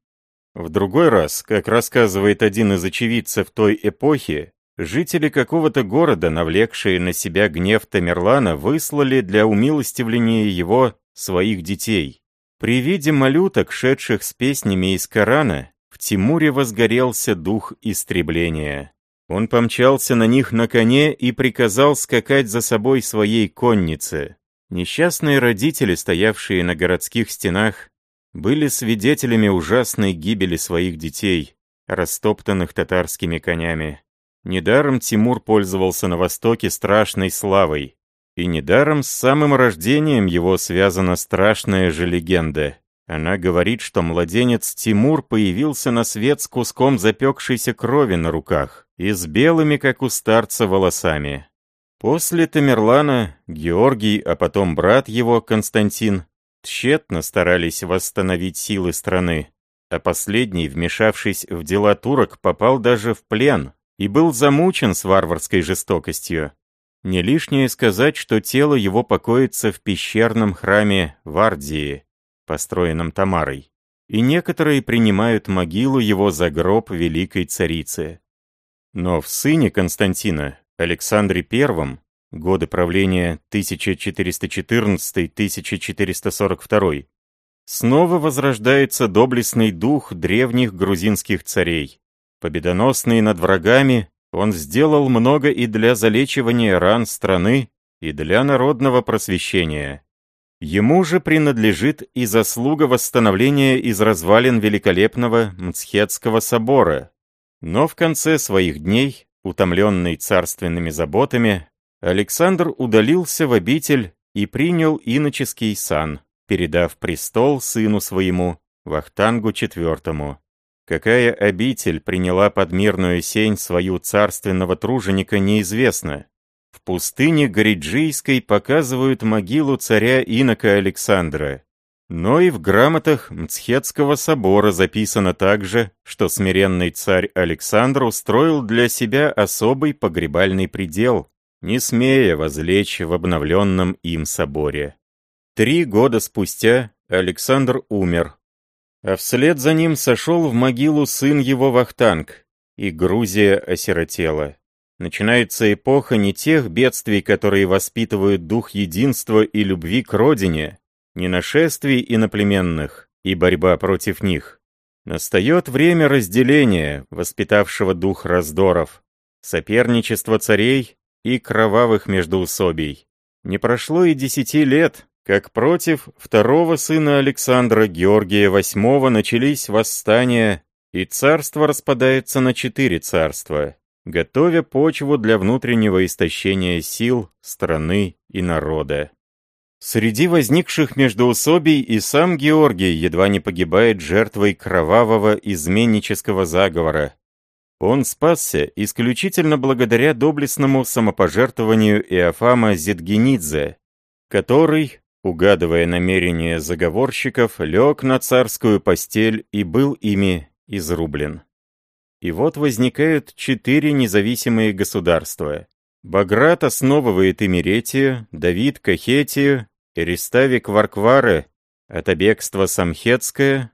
В другой раз, как рассказывает один из очевидцев той эпохи, жители какого-то города, навлекшие на себя гнев Тамерлана, выслали для умилостивления его своих детей. При виде малюток, шедших с песнями из Корана, в Тимуре возгорелся дух истребления. Он помчался на них на коне и приказал скакать за собой своей коннице. Несчастные родители, стоявшие на городских стенах, были свидетелями ужасной гибели своих детей, растоптанных татарскими конями. Недаром Тимур пользовался на Востоке страшной славой, и недаром с самым рождением его связана страшная же легенда. Она говорит, что младенец Тимур появился на свет с куском запекшейся крови на руках и с белыми, как у старца, волосами. После Тамерлана Георгий, а потом брат его, Константин, тщетно старались восстановить силы страны, а последний, вмешавшись в дела турок, попал даже в плен и был замучен с варварской жестокостью. Не лишнее сказать, что тело его покоится в пещерном храме Вардии, построенном Тамарой, и некоторые принимают могилу его за гроб великой царицы. Но в сыне Константина, Александре I, годы правления 1414-1442, снова возрождается доблестный дух древних грузинских царей. Победоносный над врагами, он сделал много и для залечивания ран страны, и для народного просвещения. Ему же принадлежит и заслуга восстановления из развалин великолепного Мцхетского собора. Но в конце своих дней, утомленный царственными заботами, Александр удалился в обитель и принял иноческий сан, передав престол сыну своему, Вахтангу IV. Какая обитель приняла под мирную сень свою царственного труженика, неизвестно. В пустыне Гориджийской показывают могилу царя инока Александра. Но и в грамотах Мцхетского собора записано также, что смиренный царь Александр устроил для себя особый погребальный предел, не смея возлечь в обновленном им соборе. Три года спустя Александр умер, а вслед за ним сошел в могилу сын его Вахтанг, и Грузия осиротела. Начинается эпоха не тех бедствий, которые воспитывают дух единства и любви к родине, не нашествий иноплеменных и борьба против них. Настает время разделения, воспитавшего дух раздоров, соперничества царей и кровавых междоусобий. Не прошло и десяти лет, как против второго сына Александра Георгия VIII начались восстания, и царство распадается на четыре царства готовя почву для внутреннего истощения сил, страны и народа. Среди возникших междоусобий и сам Георгий едва не погибает жертвой кровавого изменнического заговора. Он спасся исключительно благодаря доблестному самопожертвованию Иофама Зетгенидзе, который, угадывая намерения заговорщиков, лег на царскую постель и был ими изрублен. И вот возникают четыре независимые государства. Баграт основывает Имеретию, Давид – Кахетию, Эриставик – Варквары, Атабекство – Самхетское,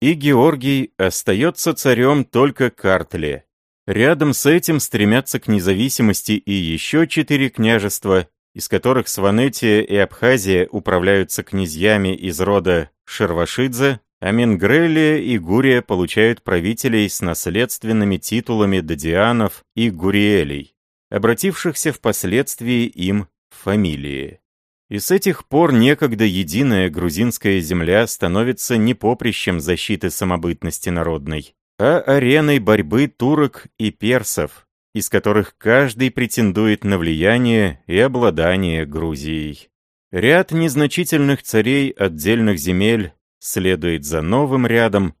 и Георгий остается царем только Картле. Рядом с этим стремятся к независимости и еще четыре княжества, из которых Сванетия и Абхазия управляются князьями из рода Шервашидзе, а Менгрелия и Гурия получают правителей с наследственными титулами Дадианов и Гуриэлей, обратившихся впоследствии им фамилии. И с этих пор некогда единая грузинская земля становится не поприщем защиты самобытности народной, а ареной борьбы турок и персов, из которых каждый претендует на влияние и обладание Грузией. Ряд незначительных царей отдельных земель следует за новым рядом,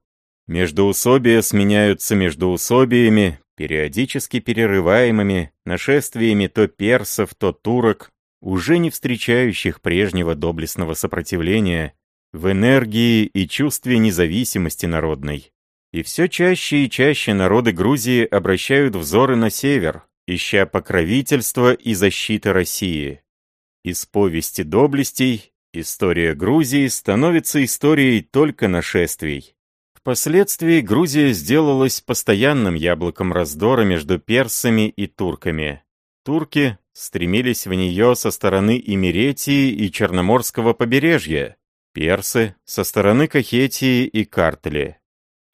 междоусобия сменяются междоусобиями, периодически перерываемыми нашествиями то персов, то турок, уже не встречающих прежнего доблестного сопротивления, в энергии и чувстве независимости народной. И все чаще и чаще народы Грузии обращают взоры на север, ища покровительства и защиты России. Из повести доблестей история Грузии становится историей только нашествий. Впоследствии Грузия сделалась постоянным яблоком раздора между персами и турками. Турки стремились в нее со стороны Имеретии и Черноморского побережья, персы — со стороны Кахетии и Картли.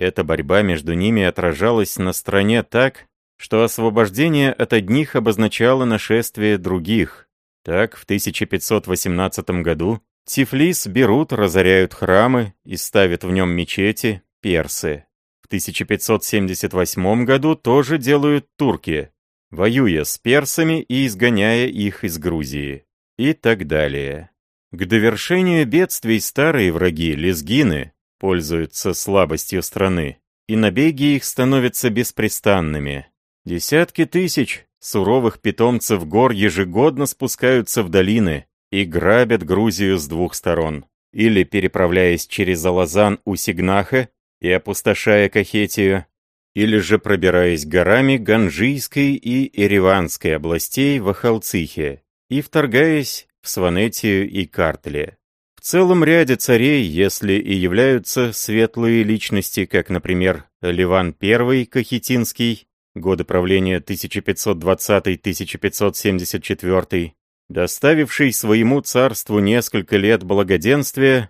Эта борьба между ними отражалась на стране так, что освобождение от одних обозначало нашествие других. Так, в 1518 году Тифлис берут, разоряют храмы и ставят в нем мечети персы. В 1578 году тоже делают турки, воюя с персами и изгоняя их из Грузии. И так далее. К довершению бедствий старые враги, лезгины, пользуются слабостью страны, и набеги их становятся беспрестанными. Десятки тысяч суровых питомцев гор ежегодно спускаются в долины и грабят Грузию с двух сторон. Или переправляясь через Алазан у Сигнаха и опустошая Кахетию, или же пробираясь горами Ганжийской и Ереванской областей в Ахалцихе и вторгаясь в Сванетию и Картле. В целом ряде царей, если и являются светлые личности, как, например, Ливан I Кахетинский, годы правления 1520-1574, доставивший своему царству несколько лет благоденствия,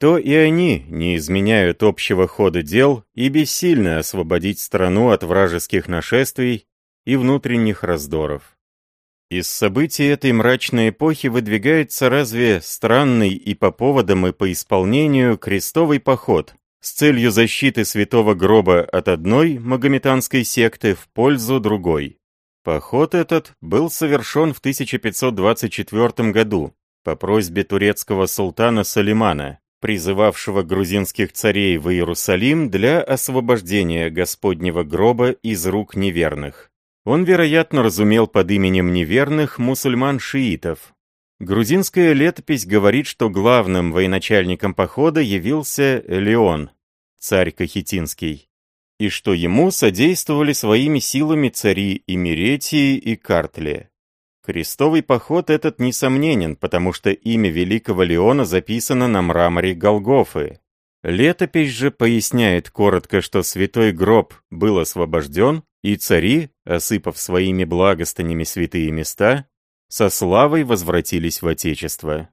то и они не изменяют общего хода дел и бессильно освободить страну от вражеских нашествий и внутренних раздоров. Из событий этой мрачной эпохи выдвигается разве странный и по поводам, и по исполнению крестовый поход с целью защиты святого гроба от одной магометанской секты в пользу другой. Поход этот был совершен в 1524 году по просьбе турецкого султана Салимана, призывавшего грузинских царей в Иерусалим для освобождения Господнего гроба из рук неверных. Он, вероятно, разумел под именем неверных мусульман-шиитов. Грузинская летопись говорит, что главным военачальником похода явился Леон, царь Кахетинский, и что ему содействовали своими силами цари Имеретии и Картли. Крестовый поход этот несомненен, потому что имя великого Леона записано на мраморе Голгофы. Летопись же поясняет коротко, что святой гроб был освобожден, и цари, осыпав своими благостанями святые места, со славой возвратились в Отечество.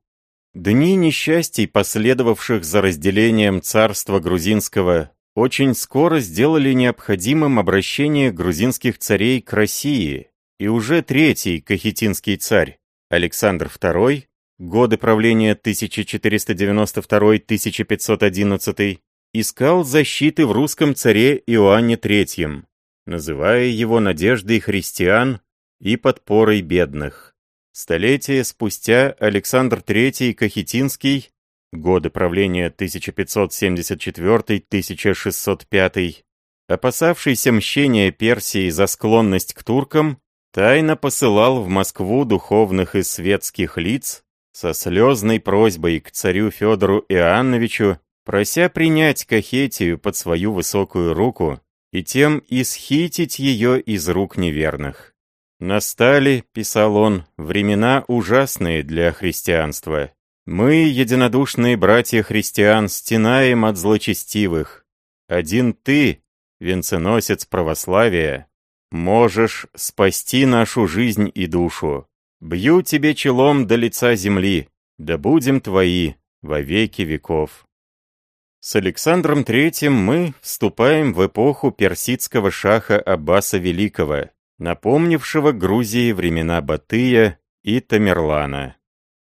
Дни несчастий, последовавших за разделением царства грузинского, очень скоро сделали необходимым обращение грузинских царей к России, и уже третий кахетинский царь, Александр II, годы правления 1492-1511, искал защиты в русском царе Иоанне III, называя его надеждой христиан и подпорой бедных. Столетия спустя Александр III Кахетинский, годы правления 1574-1605, опасавшийся мщения Персии за склонность к туркам, тайно посылал в Москву духовных и светских лиц со слезной просьбой к царю Федору Иоанновичу, прося принять Кахетию под свою высокую руку и тем исхитить ее из рук неверных. «Настали, — писал он, — времена ужасные для христианства. Мы, единодушные братья христиан, стенаем от злочестивых. Один ты, венценосец православия, Можешь спасти нашу жизнь и душу. Бью тебе челом до лица земли, да будем твои во веки веков. С Александром III мы вступаем в эпоху персидского шаха Аббаса Великого, напомнившего Грузии времена Батыя и Тамерлана.